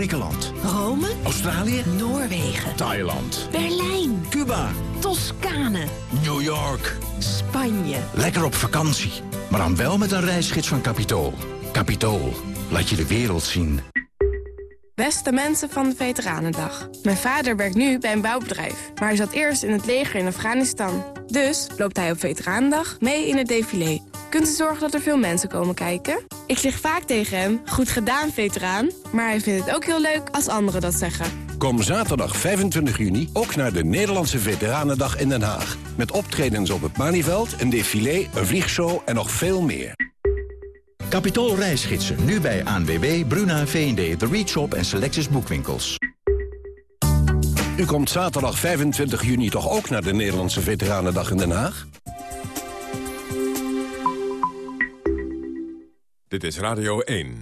Griekenland. Rome. Australië. Noorwegen. Thailand. Berlijn. Cuba. Toscane. New York. Spanje. Lekker op vakantie, maar dan wel met een reisgids van Capitool. Capitool, laat je de wereld zien. Beste mensen van de Veteranendag. Mijn vader werkt nu bij een bouwbedrijf, maar hij zat eerst in het leger in Afghanistan. Dus loopt hij op Veteranendag mee in het défilé. Kunt u zorgen dat er veel mensen komen kijken? Ik zeg vaak tegen hem, goed gedaan veteraan, maar hij vindt het ook heel leuk als anderen dat zeggen. Kom zaterdag 25 juni ook naar de Nederlandse Veteranendag in Den Haag. Met optredens op het Maniveld, een défilé, een vliegshow en nog veel meer. Capitool reisgidsen, nu bij ANWB, Bruna, V&D, The Reach Shop en Selectus Boekwinkels. U komt zaterdag 25 juni toch ook naar de Nederlandse Veteranendag in Den Haag? Dit is Radio 1.